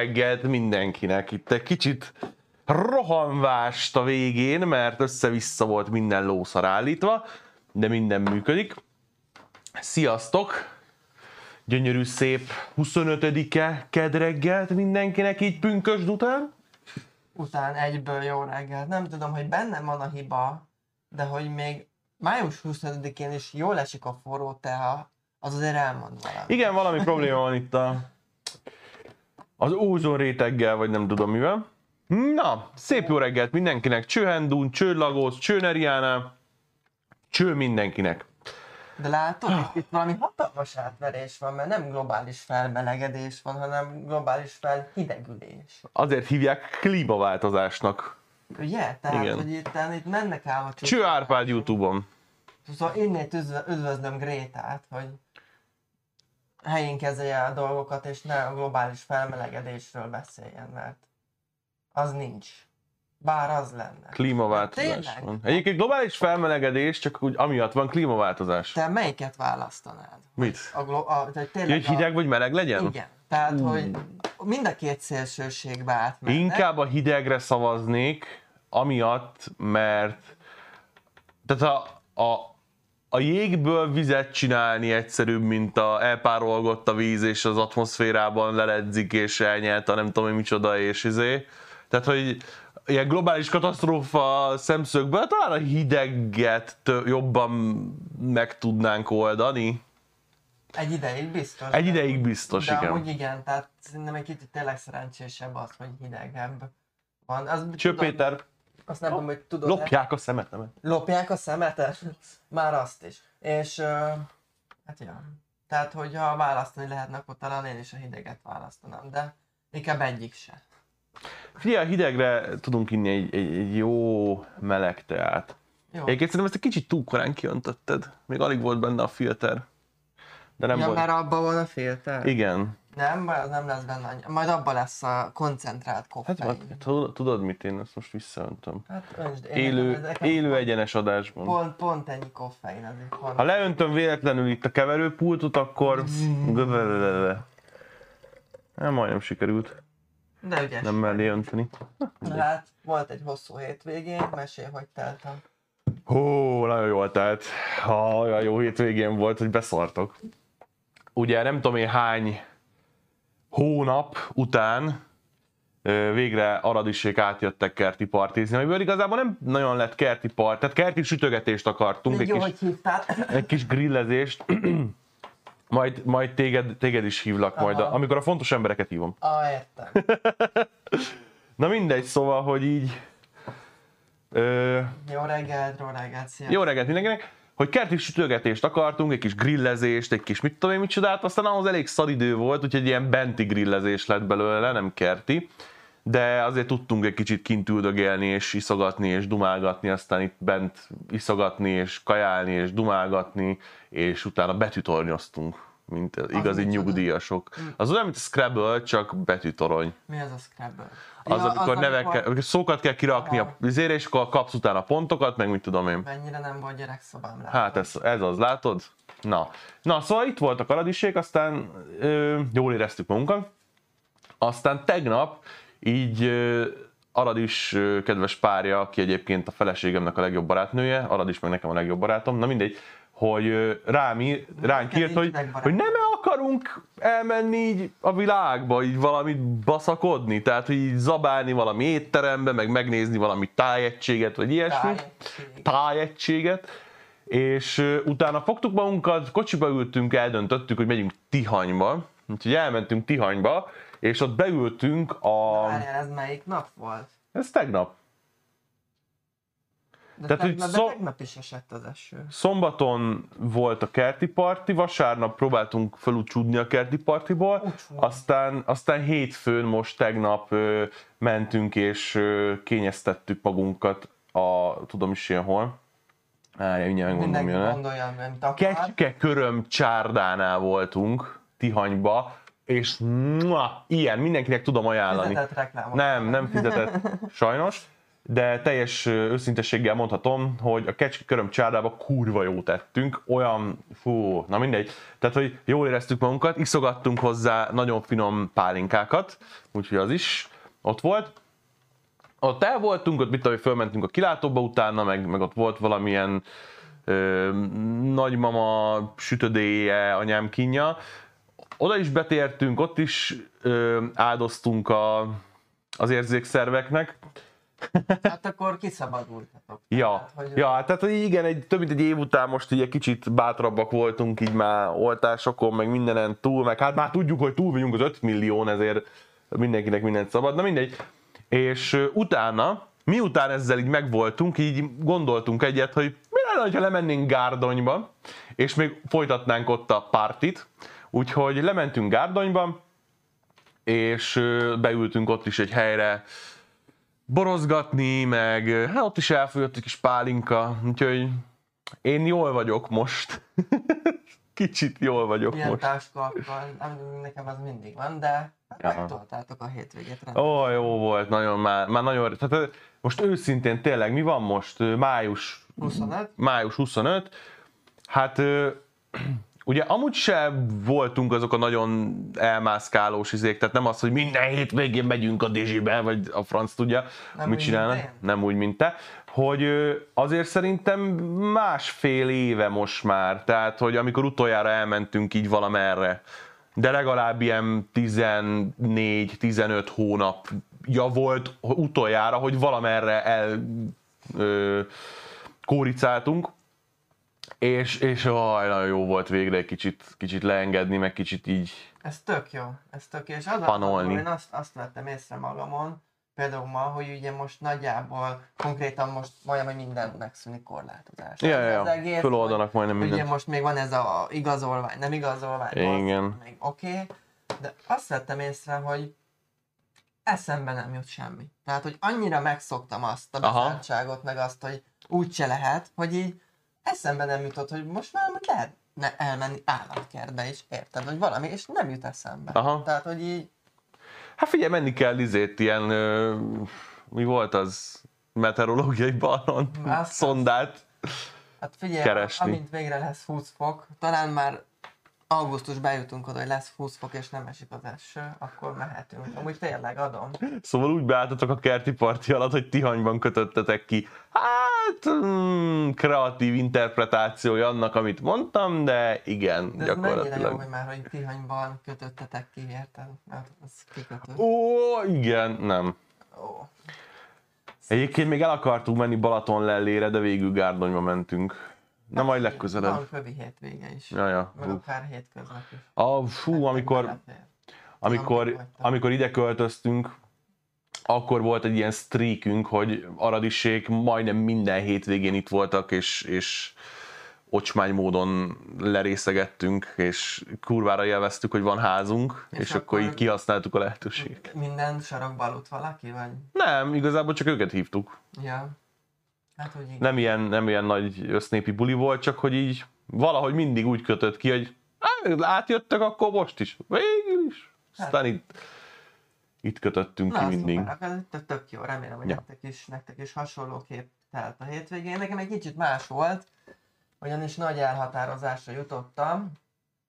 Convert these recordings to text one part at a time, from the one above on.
reggelt mindenkinek. Itt egy kicsit rohanvást a végén, mert össze-vissza volt minden lószar állítva, de minden működik. Sziasztok! Gyönyörű szép 25-e ked reggelt mindenkinek így pünkösd után. Után egyből jó reggel. Nem tudom, hogy bennem van a hiba, de hogy még május 25-én is jól esik a forró teha, az azért elmond valami. Igen, valami probléma van itt a, az ózon réteggel, vagy nem tudom mivel. Na, szép jó reggelt mindenkinek, csőhendún, csőlagos, csőneriánál, cső mindenkinek. De látod, itt, itt valami hatalmas átverés van, mert nem globális felmelegedés van, hanem globális felhidegülés. Azért hívják klímaváltozásnak. Ugye? Tehát, Igen. hogy itt, itt mennek ám a Cső Árpád Youtube-on. Szóval innét üdv- üdvözlöm Grétát, hogy helyén kezelje a dolgokat, és ne a globális felmelegedésről beszéljen, mert az nincs. Bár az lenne. Klímaváltozás Tényleg? van. Egyébként globális felmelegedés, csak úgy amiatt van klímaváltozás. Te melyiket választanád? Mit? A, glo- a, tehát tényleg Hogy hideg vagy meleg A, legyen? igen. Tehát, hogy mind a két szélsőségbe átmennek. Inkább a hidegre szavaznék, amiatt, mert tehát a, a, a jégből vizet csinálni egyszerűbb, mint a elpárolgott a víz, és az atmoszférában leledzik, és elnyelt a nem tudom én micsoda, és izé. Tehát, hogy ilyen globális katasztrófa szemszögből talán a hideget jobban meg tudnánk oldani. Egy ideig biztos. Egy de- ideig biztos, de igen. amúgy igen, tehát szerintem egy kicsit tényleg szerencsésebb az, hogy hidegebb van. Az, Cső tudom- Péter, Azt nem tudom, hogy tudod lopják a szemetemet. Lopják a szemetet? Már azt is. És uh, hát ja. Tehát, hogyha választani lehetne, akkor talán én is a hideget választanám, de inkább egyik se. Figyelj, hidegre tudunk inni egy, egy, egy jó meleg teát. Jó. Egyébként szerintem ezt egy kicsit túl korán kiöntötted. Még alig volt benne a filter. De nem ja, volt. mert abban van a filter? Igen. Nem, baj, az nem lesz benne. Majd abban lesz a koncentrált Hát koffein. majd, tudod, tudod mit, én ezt most visszaöntöm. Hát, öntsd, én Élő, élő egyenes adásban. Pont, pont ennyi koffein azért van. Ha leöntöm véletlenül itt a keverőpultot, akkor... Nem, majdnem sikerült. De ügyes. Nem mellé önteni. Hát, volt egy hosszú hétvégén, mesél, hogy teltem. Hú, nagyon jól telt. Ha, olyan jó hétvégén volt, hogy beszartok. Ugye nem tudom én hány hónap után végre aradisék átjöttek kerti partizni, amiből igazából nem nagyon lett kerti part, tehát kerti sütögetést akartunk, egy jó, kis, egy kis grillezést. majd, majd téged, téged is hívlak majd, Aha. amikor a fontos embereket hívom. Ah, értem. Na mindegy, szóval, hogy így... Ö, Jó reggelt, jó reggelt, szia. Jó reggelt mindenkinek! Hogy kerti sütögetést akartunk, egy kis grillezést, egy kis mit tudom én micsodát, aztán ahhoz elég szaridő volt, úgyhogy ilyen benti grillezés lett belőle, nem kerti. De azért tudtunk egy kicsit kint üldögélni, és iszogatni, és dumálgatni, aztán itt bent iszogatni, és kajálni, és dumálgatni, és utána betűtornyoztunk, mint az igazi micsoda? nyugdíjasok. Az olyan, mint a Scrabble, csak betűtorony. Mi az a Scrabble? Az, Ja, amikor nevekkel, amikor szókat kell kirakni a vizére, és akkor kapsz utána pontokat, meg mit tudom én. Mennyire nem volt gyerekszobám látod. Hát ez, ez az, látod? Na. Na, szóval itt voltak a radiség, aztán ö, jól éreztük magunkat. Aztán tegnap így ö, Arad is kedves párja, aki egyébként a feleségemnek a legjobb barátnője, Arad is meg nekem a legjobb barátom, na mindegy, hogy rám, ír- ránk írt, hogy, hogy nem akarunk elmenni így a világba, így valamit baszakodni, tehát hogy így zabálni valami étterembe, meg megnézni valami tájegységet, vagy ilyesmi Tájegység. tájegységet, és utána fogtuk magunkat, kocsiba ültünk, eldöntöttük, hogy megyünk Tihanyba, úgyhogy elmentünk Tihanyba, és ott beültünk a... Várjál, ez melyik nap volt? Ez tegnap. De, Tehát, hogy tegnap, szó- de tegnap is esett az eső. Szombaton volt a kerti parti, vasárnap próbáltunk felúcsúdni a kerti partiból, aztán, aztán hétfőn most tegnap ö, mentünk és ö, kényeztettük magunkat a, tudom is én hol. Á, mindjárt megmondom, jön. Kecske köröm csárdánál voltunk, Tihanyba, és mua, ilyen, mindenkinek tudom ajánlani. Fizetett reklámot. Nem, nem fizetett, sajnos. De teljes őszintességgel mondhatom, hogy a kecske köröm csárdába kurva jó tettünk, olyan, fú, na mindegy, tehát hogy jól éreztük magunkat, iszogattunk hozzá nagyon finom pálinkákat, úgyhogy az is ott volt. Ott el voltunk, ott mit tudom, fölmentünk a kilátóba utána, meg, meg ott volt valamilyen ö, nagymama sütödéje, anyám kínja. Oda is betértünk, ott is ö, áldoztunk a, az érzékszerveknek. Hát akkor kiszabadultatok. Ja, Tehát, hogy ja, tehát hogy igen, egy, több mint egy év után most így egy kicsit bátrabbak voltunk így már oltásokon, meg mindenen túl, meg hát már tudjuk, hogy túl vagyunk az 5 millión, ezért mindenkinek mindent szabad, na mindegy. És utána, miután ezzel így megvoltunk, így gondoltunk egyet, hogy mi lenne, ha lemennénk Gárdonyba, és még folytatnánk ott a partit, úgyhogy lementünk Gárdonyba, és beültünk ott is egy helyre, borozgatni, meg hát ott is elfogyott egy kis pálinka, úgyhogy én jól vagyok most. Kicsit jól vagyok Ilyen most. táskákkal, nem, nekem az mindig van, de hát megtoltátok a hétvégét rendben. Ó, jó volt, nagyon már, már nagyon, tehát most őszintén tényleg, mi van most? Május, 25? május 25. Hát ugye amúgy se voltunk azok a nagyon elmászkálós izék, tehát nem az, hogy minden hétvégén megyünk a Dizsibe, vagy a franc tudja, Nem mit csinálnak. Nem úgy, mint te. Hogy azért szerintem másfél éve most már, tehát hogy amikor utoljára elmentünk így valamerre, de legalább ilyen 14-15 hónapja volt utoljára, hogy valamerre el ö, kóricáltunk, és, és oj, nagyon jó volt végre egy kicsit, kicsit leengedni, meg kicsit így, Ez tök jó, ez tök jó. És az Panolni. én azt, azt vettem észre magamon, például ma, hogy ugye most nagyjából, konkrétan most majdnem, minden megszűnik korlátozás. ja, ja, ja, föloldanak majdnem hogy Ugye most még van ez a igazolvány, nem igazolvány, Igen. még oké, okay, de azt vettem észre, hogy eszembe nem jut semmi. Tehát, hogy annyira megszoktam azt a bezártságot, meg azt, hogy úgy se lehet, hogy így eszembe nem jutott, hogy most már lehet ne elmenni állatkertbe is, érted? Vagy valami, és nem jut eszembe. Aha. Tehát, hogy így, Hát figyelj, menni kell izét, ilyen, ö, mi volt az, meteorológiai ballon, Azt- szondát. hát figyelj, Keresni. amint végre lesz 20 fok, talán már augusztus bejutunk oda, hogy lesz 20 fok és nem esik az eső, akkor mehetünk. Amúgy tényleg adom. Szóval úgy beálltatok a kerti parti alatt, hogy Tihanyban kötöttetek ki. Hát, mm, kreatív interpretációja annak, amit mondtam, de igen, De ez mennyire jó, gyakorlatilag. hogy már, hogy Tihanyban kötöttetek ki, érted? Hát. Ó, igen, nem. Ó. Egyébként még el akartunk menni Balaton lellére, de végül Gárdonyba mentünk. Na majd legközelebb. Van kövi hétvége is. Ja, ja. Meg akár hétköznap is. A, fú, amikor, Belefér. amikor, Amikor amikor ide költöztünk, akkor volt egy ilyen streakünk, hogy Aradisék majdnem minden hétvégén itt voltak, és, és ocsmány módon lerészegettünk, és kurvára élveztük, hogy van házunk, és, És akkor, akkor- így kihasználtuk a lehetőséget. Minden sarokba aludt valaki, vagy? Nem, igazából csak őket hívtuk. Ja. Hát, hogy igen. Nem ilyen, nem ilyen nagy össznépi buli volt, csak hogy így valahogy mindig úgy kötött ki, hogy "Á, átjöttek, akkor most is. Végül is. Aztán itt, itt kötöttünk ki Na, mindig. szuper, tök- tök jó, remélem, hogy Ja. nektek, is, nektek is hasonlóképp telt a hétvégén. Nekem egy kicsit más volt, ugyanis nagy elhatározásra jutottam,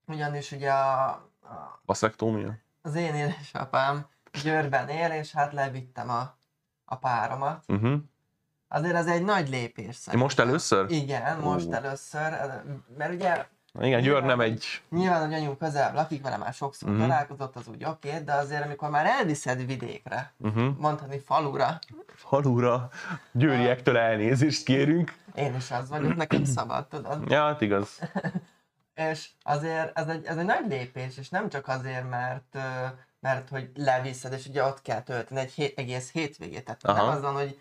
ugyanis ugye a, a, Vaszektómia? az én édesapám Győrben él, és hát levittem a, a páromat. Uh-huh. Azért ez egy nagy lépés szerintem. Most először? Igen, most Ó. először, mert ugye Igen, Győr nem egy... nyilván, hogy anyum közel lakik, vele már sokszor uh-huh. találkozott, az úgy oké, de azért amikor már elviszed vidékre, Uh-huh. mondhatni falura, Falura győriektől elnézést kérünk. én is az vagyok, nekem szabad, tudod? Ja, hát igaz. És azért ez egy, ez egy nagy lépés, és nem csak azért, mert, mert hogy leviszed, és ugye ott kell tölteni egy hét, egész hétvégét, tehát Aha. nem azon, hogy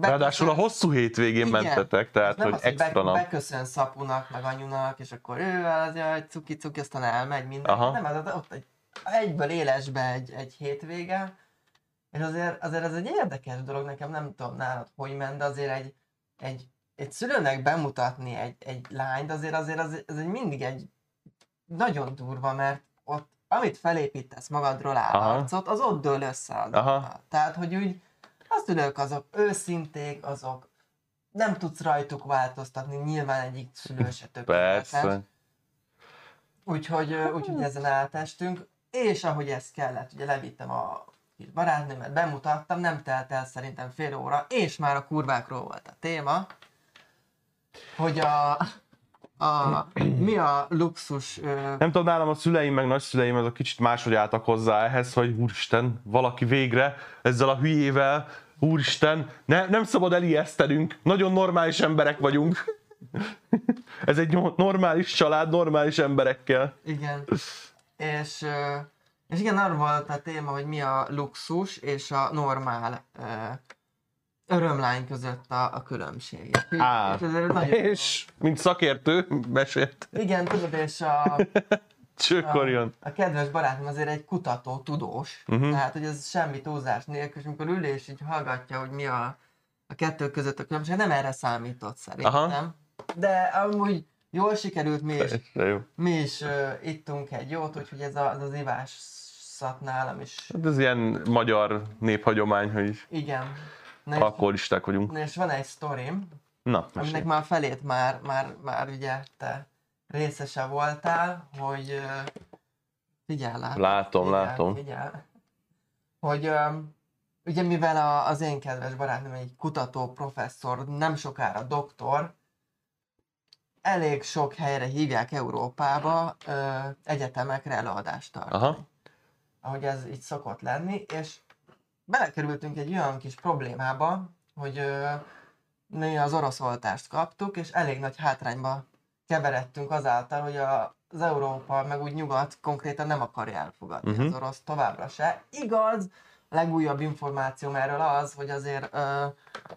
Ráadásul a hosszú hétvégén Igen. mentetek, tehát nem hogy az, hogy extra be, nap. beköszön szapunak, meg anyunak, és akkor ő az, jaj, cuki, cuki, aztán elmegy minden. Aha. Nem, az, az ott egy, egyből élesbe egy, egy hétvége, és azért, azért ez egy érdekes dolog, nekem nem tudom nálad, hogy ment, de azért egy, egy, egy szülőnek bemutatni egy, egy lányt, azért azért az, ez egy mindig egy nagyon durva, mert ott, amit felépítesz magadról állarcot, az ott dől össze. Aha. Tehát, hogy úgy, A szülők azok őszinték, azok nem tudsz rajtuk változtatni, nyilván egyik szülő se tökéletes. Persze. Úgyhogy, úgyhogy ezen átestünk, és ahogy ez kellett, ugye levittem a kis barátnőmet, bemutattam, nem telt el szerintem fél óra, és már a kurvákról volt a téma, hogy a, a mi a luxus ö, Nem tudom, nálam a szüleim meg nagyszüleim azok kicsit máshogy álltak hozzá ehhez, hogy úristen, valaki végre ezzel a hülyével, úristen, ne, nem szabad elijesztenünk, nagyon normális emberek vagyunk. Ez egy no- normális család, normális emberekkel. Igen. És, és igen, arról volt a téma, hogy mi a luxus és a normál örömlány között a, a különbség. Á, és és mint szakértő, mesélt, Igen, tudod, és a, csőkorjon. a kedves barátom azért egy kutató, tudós, uh-huh. tehát hogy ez semmi túlzás nélkül, és amikor ül és így hallgatja, hogy mi a, a kettő között a különbség, nem erre számított szerintem. Aha. De amúgy jól sikerült, mi is, De jó. mi is uh, ittunk egy jót, úgyhogy ez, a, ez az ivás szat nálam is. Hát ez ilyen magyar néphagyomány, hogy Igen. Na alkoholisták vagyunk. na és van egy sztorim, Na, aminek már felét már, már, már ugye te részese voltál, hogy ö, figyelj lá. Látom, figyelj, látom. Figyelj. Hogy ugye mivel a, az én kedves barátnőm egy kutató, professzor, nem sokára doktor, elég sok helyre hívják Európába ö, egyetemekre előadást tartani. Aha. Ahogy ez így szokott lenni, és belekerültünk egy olyan kis problémába, hogy ö, mi az orosz oltást kaptuk, és elég nagy hátrányba keveredtünk azáltal, hogy a, az Európa, meg úgy nyugat konkrétan nem akarja elfogadni Mhm. uh-huh. az orosz továbbra se. Igaz, legújabb információm erről az, hogy azért ö,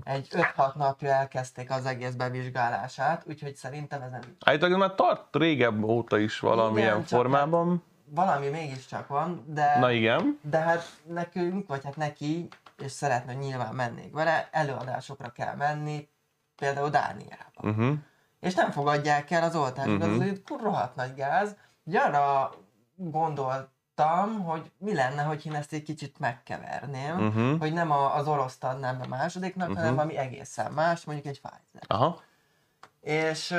egy 5-6 napja elkezdték az egész bevizsgálását, úgyhogy szerintem ezen Állítólag már tart régebb óta is valamilyen Igen, csak formában. valami mégiscsak van, de, Na igen. de hát nekünk, vagy hát neki, és szeretne, hogy nyilván mennék vele, előadásokra kell menni, például Dániába. Uh-huh. És nem fogadják el az oltást, uh-huh. az egy rohadt nagy gáz. Ugye arra gondoltam, hogy mi lenne, hogy én ezt egy kicsit megkeverném, uh-huh. Hogy nem a, az oroszt adnám be másodiknak, uh-huh. hanem valami egészen más, mondjuk egy Pfizer. Aha. És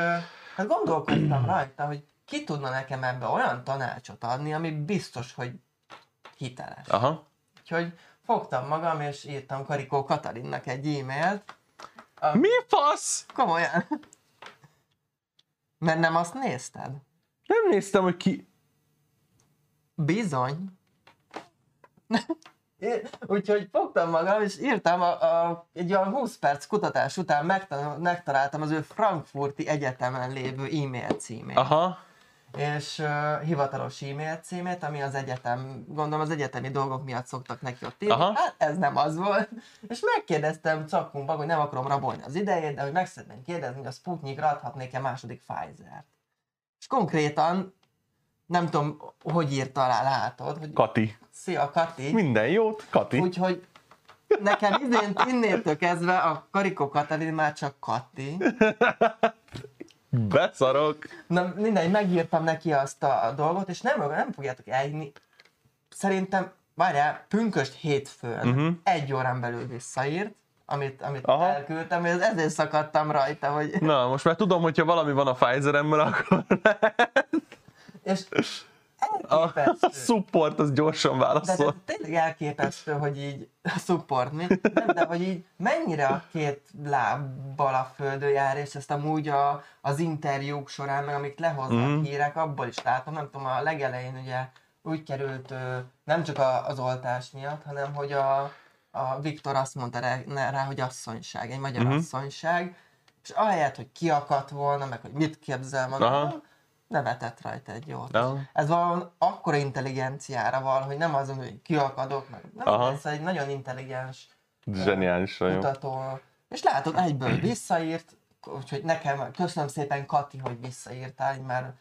hát gondolkodtam rajta, hogy ki tudna nekem ebbe olyan tanácsot adni, ami biztos, hogy hiteles. Aha. Úgyhogy fogtam magam, és írtam Karikó Katalinnak egy e-mailt. A- Mi fasz? Komolyan. Mert nem azt nézted? Nem néztem, hogy ki... Bizony. Úgyhogy fogtam magam, és írtam a, a, egy olyan 20 perc kutatás után megtanul, megtaláltam az ő Frankfurti Egyetemen lévő e-mail címét. Aha. És uh, hivatalos e-mail címét, ami az egyetem, gondolom az egyetemi dolgok miatt szoktak neki ott írni. Aha. Hát ez nem az volt. És megkérdeztem Cakkunkba, hogy nem akarom rabolni az idejét, de hogy meg szeretném kérdezni, hogy a Sputnikra adhatnék-e második Pfizer-t. És konkrétan, nem tudom, hogy írta alá, látod, hogy Kati. szia Kati. Minden jót, Kati. Úgyhogy nekem idén innétől kezdve a Karikó Katalin már csak Kati. Beszarok. Na mindegy, megírtam neki azt a dolgot, és nem, nem fogjátok elhinni. Szerintem, várjál, pünköst hétfőn uh-huh. egy órán belül visszaírt, amit, amit Aha. elküldtem, és ezért szakadtam rajta, hogy... Na, most már tudom, hogyha valami van a Pfizeremmel, akkor És a, a elképesztő. support az gyorsan De, de válaszol. tényleg elképesztő, hogy így a support, mi? Nem, de hogy így mennyire a két lábbal a földön jár, és ezt amúgy a, az interjúk során, meg amik lehoznak mm. hírek, abból is látom, nem tudom, a legelején ugye úgy került, nem csak az oltás miatt, hanem hogy a, a Viktor azt mondta rá, hogy asszonyság, egy magyar mm. asszonyság, és ahelyett, hogy kiakadt volna, meg hogy mit képzel maga, Aha. Nevetett rajta egy jót. Ja. Ez valami akkora intelligenciára val, hogy nem azon, hogy kiakadok, meg nem, Aha. ez egy nagyon intelligens Zseniális kutató. És látod, egyből visszaírt, úgyhogy nekem, köszönöm szépen Kati, hogy visszaírtál, így már,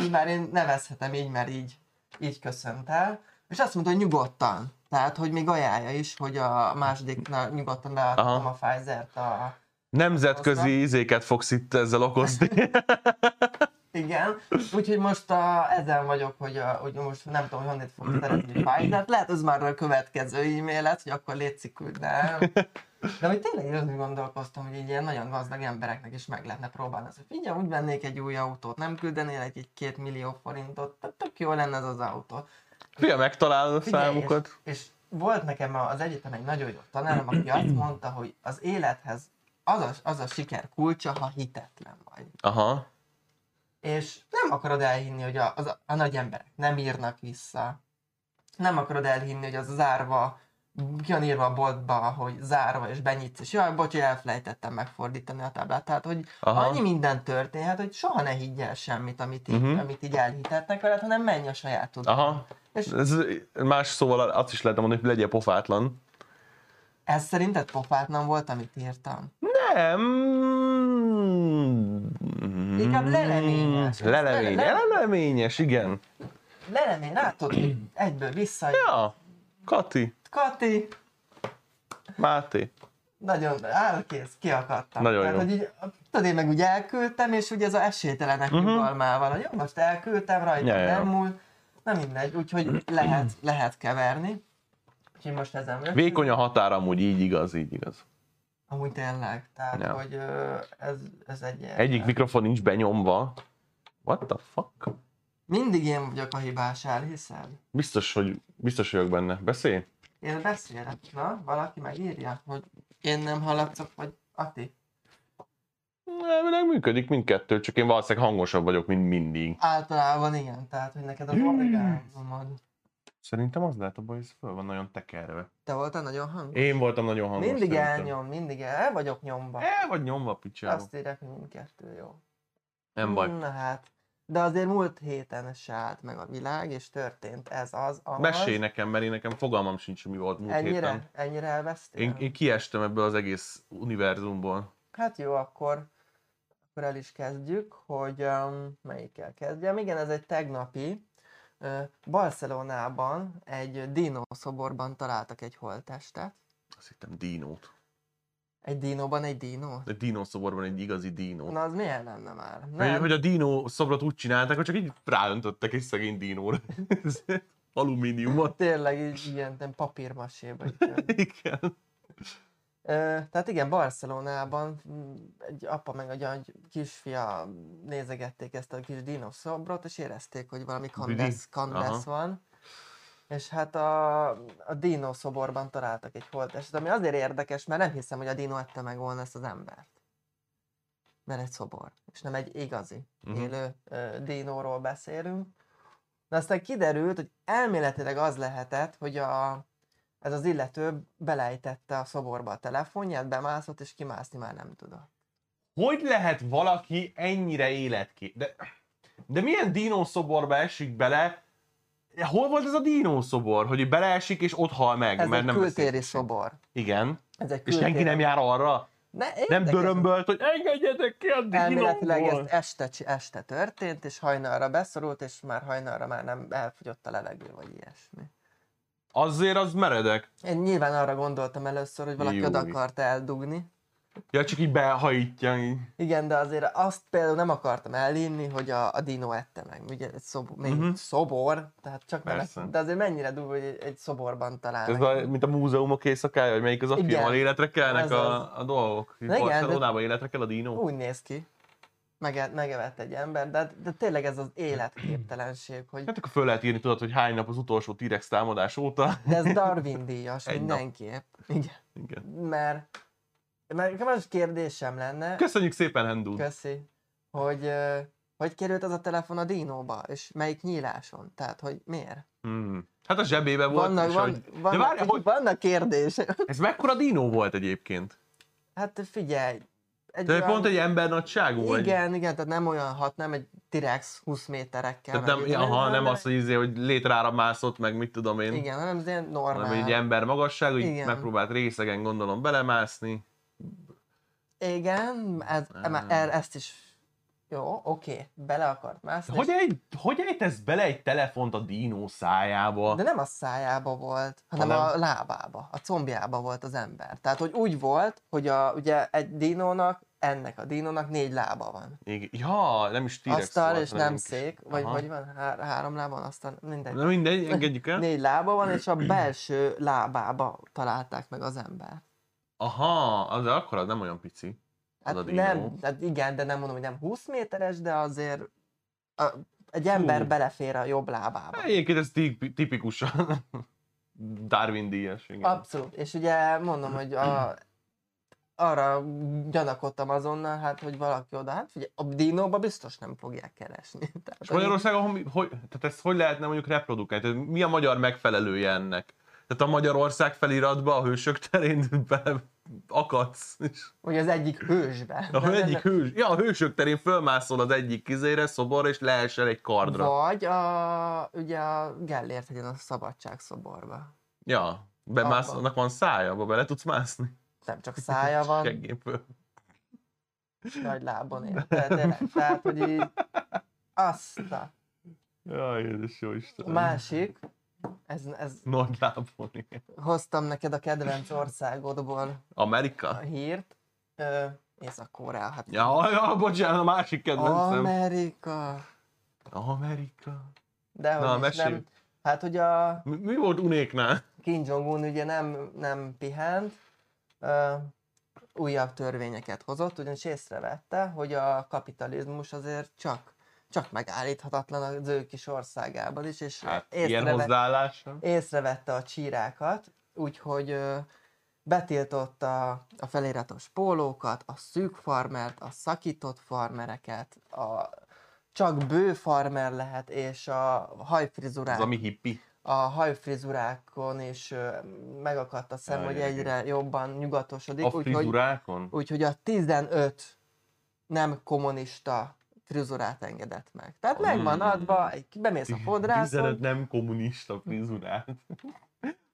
így már én nevezhetem így, mert így, így köszöntál. És azt mondta, hogy nyugodtan. Tehát, hogy még ajánlja is, hogy a másodiknál nyugodtan leadtam a Pfizer-t a... Nemzetközi izéket fogsz itt ezzel okozni. Igen, úgyhogy most a, ezen vagyok, hogy, a, hogy most nem tudom, hogy honnét fogok szerezni Pfizer-t. Lehet, ez már a következő e-mail lesz, hogy akkor létszik küld el. De hogy tényleg én gondolkoztam, hogy így ilyen nagyon gazdag embereknek is meg lehetne próbálni. Az, hogy figyelj, úgy vennék egy új autót, nem küldenél egy, egy két millió forintot, tehát tök jó lenne ez az autó. Fia, megtalálod a Figyelj, számukat. És, és volt nekem az egyetem egy nagyon jó tanárom, aki azt mondta, hogy az élethez az a, az a siker kulcsa, ha hitetlen vagy. Aha. És nem akarod elhinni, hogy a, az, a, a nagy emberek nem írnak vissza. Nem akarod elhinni, hogy az zárva, ki van írva a boltba, hogy zárva és benyitsz, és jaj, bocs, elfelejtettem megfordítani a táblát. Tehát, hogy Aha. annyi minden történhet, hogy soha ne higgy el semmit, amit így, Mhm. amit így elhitetnek veled, hanem menj a saját tudod. Aha. És Ez más szóval azt is lehet mondani, hogy legyél pofátlan. ez szerinted pofátlan volt, amit írtam? Nem. Inkább leleményes. Lelemény. Le- le- Leleményes, igen. Lelemény, látod, egyből vissza. Ja. Kati, Kati, Máté. nagyon állkész, kiakadtam. Nagyon Tehát, jó. hogy így, tudod, én meg úgy elküldtem, és ugye ez a esélytelenek uh-huh. nyugalmával, hogy jó, most elküldtem, rajta Ja, ja, ja. nem múlt. Na mindegy, úgyhogy lehet, lehet keverni. Úgyhogy most ezen. Vékony a határ amúgy, így igaz, így igaz. Amúgy tényleg, tehát, Ja. hogy ez, ez egy Egyik mikrofon nincs benyomva. What the fuck? Mindig én vagyok a hibás, elhiszed? Biztos, hogy biztos vagyok benne. Beszélj? Én beszélek, na? Valaki megírja, hogy én nem hallatszok, vagy Ati? Elvileg működik mindkettő, csak én valószínűleg hangosabb vagyok, mint mindig. Általában igen, tehát, hogy neked az orgánumod. Szerintem az lehet a baj, ez föl van nagyon tekerve. Te voltál nagyon hangos? Én voltam nagyon hangos. Mindig szerintem. elnyom, mindig el, el vagyok nyomva. El vagy nyomva, picsába. Azt írják, hogy mindkettő jó. Nem baj. Na hát, de azért múlt héten se állt meg a világ, és történt ez az, az. Mesélj nekem, mert én nekem fogalmam sincs, mi volt múlt Ennyire? héten. Ennyire elvesztél? Én, én kiestem ebből az egész univerzumból. Hát jó, akkor, akkor el is kezdjük, hogy um, melyikkel kezdjem. Igen, ez egy tegnapi. Barcelonában egy dino szoborban találtak egy holttestet. Azt hittem dinót. Egy dinóban egy dino? Egy dino szoborban egy igazi dinó. Na az milyen lenne már? Hogy, Nem, hogy a dino szobrot úgy csinálták, hogy csak így ráöntöttek egy szegény dinóra. Alumíniumot. tényleg így ilyen papírmaséba. Igen. Tehát igen, Barcelonában mm, egy apa meg egy egy kisfia nézegették ezt a kis dinoszobrot, és érezték, hogy valami kandesz, kandesz van. És hát a, a dino szoborban találtak egy holttestet, ami azért érdekes, mert nem hiszem, hogy a dino ette meg volna ezt az embert. Mert egy szobor, és nem egy igazi uh-huh. élő ö, dinóról beszélünk. De aztán kiderült, hogy elméletileg az lehetett, hogy a, ez az illető belejtette a szoborba a telefonját, bemászott, és kimászni már nem tudott. Hogy lehet valaki ennyire életké... De, de milyen dinószoborba esik bele? Hol volt ez a dinószobor, hogy beleesik és ott hal meg? Ez mert egy nem kültéri beszélt. szobor. Igen. Ez egy És senki kültéri- nem jár arra? Ne, Nem dörömbölt, hogy engedjetek ki a Elméletileg ez dinóból? este, este történt, és hajnalra beszorult, és már hajnalra már nem elfogyott a levegő, vagy ilyesmi. Azért az meredek. Én nyilván arra gondoltam először, hogy valaki Jó. oda akart eldugni. Ja, csak így behajítja. Így. Igen, de azért azt például nem akartam elinni, hogy a, a dino ette meg. Ugye egy szobor, még Mhm. szobor, tehát csak nem Persze. de azért mennyire durva, hogy egy, egy szoborban találnak. Ez a, mint a múzeumok éjszakája, hogy melyik az a film, Igen. ahol életre kelnek Ez a, a dolgok. Igen, Barcelonában életre kell a dino. Úgy néz ki. Mege, megevett egy ember, de, de tényleg ez az életképtelenség, hogy Hát akkor föl lehet írni, tudod, hogy hány nap az utolsó T-rex támadás óta. de ez Darwin díjas Egy nap. mindenképp. Igen. Igen. Mert, mert nekem az kérdésem lenne, Köszönjük szépen, Hendud. köszi, hogy hogy került az a telefon a dinóba, és melyik nyíláson? Tehát, hogy miért? Hmm. Hát a zsebébe volt. Vannak, és van, hogy... vannak, De várj, hogy vannak kérdések. ez mekkora dinó volt egyébként? Hát figyelj. Egy De olyan- pont egy ember nagyságú? vagy? Igen, igen, tehát nem olyan hat, nem egy T-rex 20 méterekkel. Tehát nem, aha, nem hanem- az, hogy, izé, hogy létrára mászott, meg mit tudom én. Igen, hanem ez ilyen normál. hanem egy ember magasság, hogy Igen. megpróbált részegen gondolom belemászni. Igen, ez, e, ezt is jó, oké, bele akart mászni. Hogy, egy, hogy ejtesz bele egy telefont a dinó szájába? De nem a szájába volt, hanem Hanem- a lábába, a combjába volt az ember. Tehát, hogy úgy volt, hogy a, ugye egy dinónak ennek a dinónak négy lába van. Igen. Ja, nem is T-rex Asztal volt, és nem kis- szék, vagy, Aha. vagy van há- három lába van, aztán mindegy. Na mindegy, engedjük el. Négy lába van, és a belső lábába találták meg az embert. Aha, az akkor az nem olyan pici. Hát nem, hát igen, de nem mondom, hogy nem 20 méteres, de azért a, egy ember belefér a jobb lábába. Egyébként ez tipi- tipikusan Darwin díjas, igen. Abszolút. És ugye mondom, hogy a, arra gyanakodtam azonnal, hát, hogy valaki oda, hát figyelj, a dinóba biztos nem fogják keresni. Tehát, És Magyarországon hogy, hogy, tehát ezt hogy lehetne mondjuk reprodukálni? Tehát mi a magyar megfelelője ennek? Tehát a Magyarország feliratba a hősök terén be akadsz. És hogy az egyik hősbe. a egyik hős, ja, a hősök terén fölmászol az egyik kizére, szoborra, és leesel egy kardra. Vagy a, ugye a Gellért hegyen a szabadságszoborba. Ja, bemász, annak van szája, abba bele tudsz mászni. Nem csak szája van, Seggén föl. nagy lábon él. De tehát, hogy így azt a Jaj, édes jó Isten. a másik, ez, ez Nagy lábon, igen. hoztam neked a kedvenc országodból a Amerika? hírt. Ö, Észak-Korea, hát Ja, ja, bocsánat, a másik kedvencem. Amerika. Amerika. De Na, hogy is mesélj. nem. Hát, hogy a Mi, mi volt Unéknál? Kim Jong-un ugye nem, nem pihent, ö, újabb törvényeket hozott, ugyanis észrevette, hogy a kapitalizmus azért csak, csak megállíthatatlan az ő kis országában is, és Hát, észreve, észrevette a csírákat, úgyhogy ö, betiltotta a feliratos pólókat, a szűk farmert, a szakított farmereket, a csak bő farmer lehet, és a hajfrizurák Az ami hippi. a hajfrizurákon is megakadt a szem, Jaj, hogy jaj, egyre jobban nyugatosodik, A frizurákon? úgyhogy a 15 nem kommunista frizurát engedett meg. Tehát meg van Mm. adva, egy, bemész a 15 fodrászon, nem kommunista frizurát.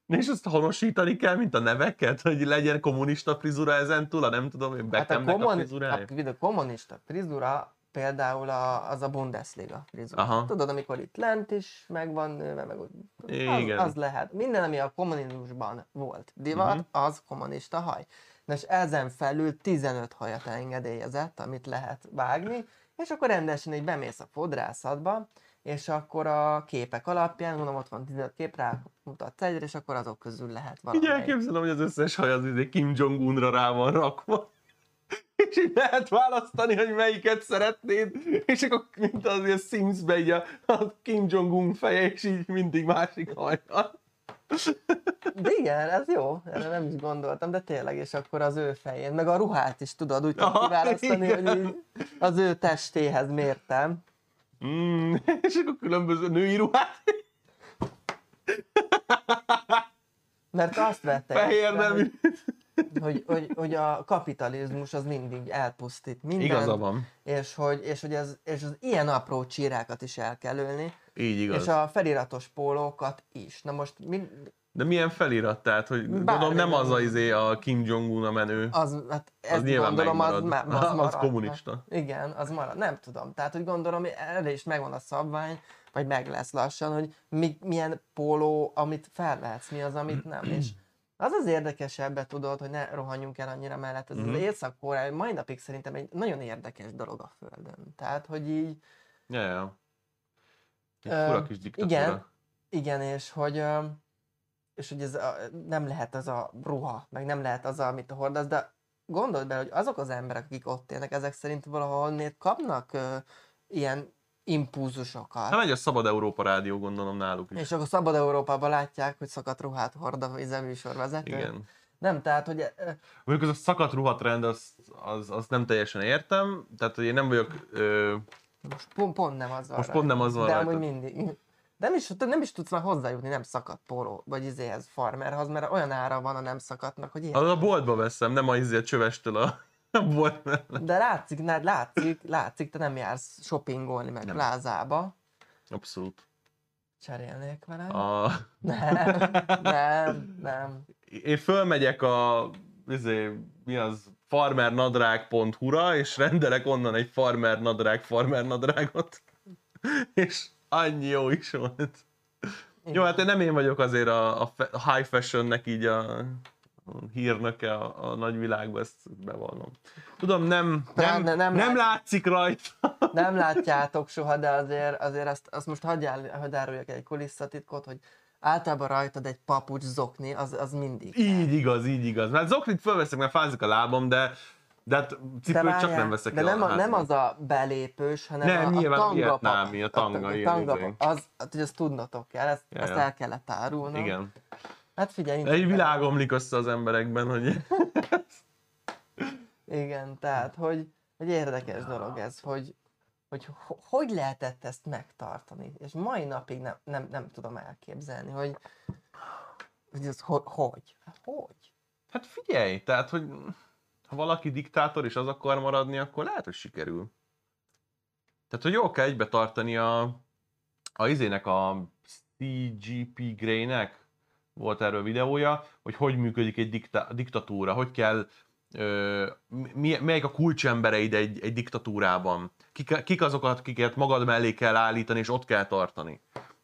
És azt honosítani kell, mint a neveket, hogy legyen kommunista frizura ezen túl, a nem tudom, én hát a, Beckhamnek a, frizurája. a, a kommunista frizura például a, az a Bundesliga frizura. Aha. Tudod, amikor itt lent is megvan nőve, meg úgy, Igen. az, az lehet. Minden, ami a kommunizmusban volt divat, Mhm. az kommunista haj. Na és ezen felül 15 hajat engedélyezett, amit lehet vágni, és akkor rendesen így bemész a fodrászatba, és akkor a képek alapján, mondom, ott van 15 kép, rá mutatsz egyre, és akkor azok közül lehet Így valamelyik. elképzelem, hogy az összes haj az izé Kim Jong-unra rá van rakva. És így lehet választani, hogy melyiket szeretnéd, és akkor mint az ilyen Sims-be így a, a Kim Jong-un feje, és így mindig másik hajjal. De igen, ez jó, erre nem is gondoltam, de tényleg, és akkor az ő fején, meg a ruhát is tudod úgy Aha, kiválasztani, igen. hogy így az ő testéhez mértem. Mm, és akkor különböző női ruhát. Mert azt vette Fehér nem. hogy, hogy, hogy, hogy, a kapitalizmus az mindig elpusztít mindent, Igaza van. és hogy, és hogy ez, és az ilyen apró csírákat is el kell ölni, Így igaz. és a feliratos pólókat is. Na most mi, De milyen felirat? Tehát, hogy Bármi gondolom nem az a, izé, a Kim Jong-un a menő. az, hát ezt nyilván gondolom, az, ma- az, Az marad. kommunista. Igen, az marad. Nem tudom. Tehát, hogy gondolom, erre is megvan a szabvány, vagy meg lesz lassan, hogy mi, milyen póló, amit felvehetsz, mi az, amit nem. És az az érdekesebbet tudod, hogy ne rohanjunk el annyira mellett. Ez Mhm. az észak mai napig szerintem egy nagyon érdekes dolog a Földön. Tehát, hogy így, ja. Egy fura kis diktatúra. igen. igen, és hogy, és hogy ez a, nem lehet az a ruha, meg nem lehet az, amit hordasz, de gondold bele, hogy azok az emberek, akik ott élnek, ezek szerint valahol kapnak ö, ilyen impulzusokat. Hát megy a Szabad Európa Rádió, gondolom náluk is. És akkor Szabad Európában látják, hogy szakadt ruhát hord a műsorvezető. Igen. Nem, tehát, hogy Mondjuk az a szakadt ruhatrend, az, az, az nem teljesen értem, tehát hogy én nem vagyok, ö, most pont, pont nem az van most rajta. pont nem az van De rajta. amúgy mindig. De nem is, nem is tudsz már hozzájutni nem szakadt póló, vagy izéhez, farmerhoz, mert olyan ára van a nem szakadnak, hogy ilyen. Az a boltba veszem, nem a izé a csövestől a, a bolt mellett. De látszik, nád látszik, látszik, te nem jársz shoppingolni meg Nem. plázába. Abszolút. Cserélnék vele? A, Nem, nem, nem. én fölmegyek a, izé, mi az, farmernadrág.hu-ra, és rendelek onnan egy farmernadrág farmernadrágot, és annyi jó is volt. Jó, hát én nem én vagyok azért a, a, a high fashionnek így a, hírnöke a, a nagyvilágban, ezt bevallom. Tudom, nem, nem, nem, nem nem lát- látszik rajta. Nem látjátok soha, de azért, azért azt, azt most hagyj, el, hagyj áruljak egy kulisszatitkot, hogy általában rajtad egy papucs zokni, az, az mindig. Így igaz, így igaz. Mert zoknit fölveszek, mert fázik a lábam, de, de hát cipőt csak várjál, nem veszek de el nem, a, nem az a belépős, hanem Nem, a, nyilván a tanga vietnámi, a tanga, a, tanga az, hát, hogy azt tudnotok kell, ezt, Ja, ezt el kellett árulnom. Igen. Hát figyelj, Egy világ omlik össze az emberekben, hogy Igen, tehát, hogy egy érdekes dolog ez, hogy, hogy ho- hogy lehetett ezt megtartani, és mai napig nem, nem, nem tudom elképzelni, hogy, hogy ez hogy, hogy, hogy? Hát figyelj, tehát, hogy ha valaki diktátor és az akar maradni, akkor lehet, hogy sikerül. Tehát, hogy jól kell egybe tartani a, a izének, a CGP Grey-nek, volt erről videója, hogy hogy működik egy dikta, diktatúra, hogy kell, mi, melyik a kulcsembereid egy, egy diktatúrában, kik, kik azokat, akiket magad mellé kell állítani, és ott kell tartani.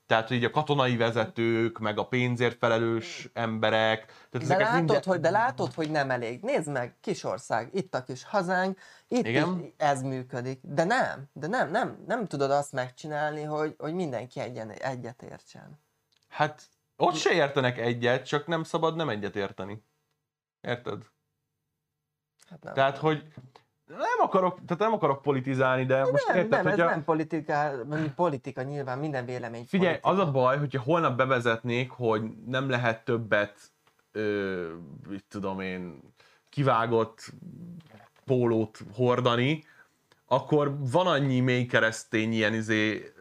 Tehát, hogy így a katonai vezetők, meg a pénzért felelős emberek. Tehát De látod, minden- hogy, de látod, hogy nem elég. Nézd meg, kisország, itt a kis hazánk, itt Igen. is ez működik. De nem, de nem, nem, nem tudod azt megcsinálni, hogy, hogy mindenki egyen, egyet értsen. Hát ott se értenek egyet, csak nem szabad nem egyet érteni. Érted? Hát nem. Tehát, hogy nem akarok, tehát nem akarok politizálni, de most nem, érted, nem, ez hogyha... nem politika, politika nyilván, minden vélemény Figyelj, politika. az a baj, hogyha holnap bevezetnék, hogy nem lehet többet, ö, mit tudom én, kivágott pólót hordani, akkor van annyi mély keresztény ilyen izé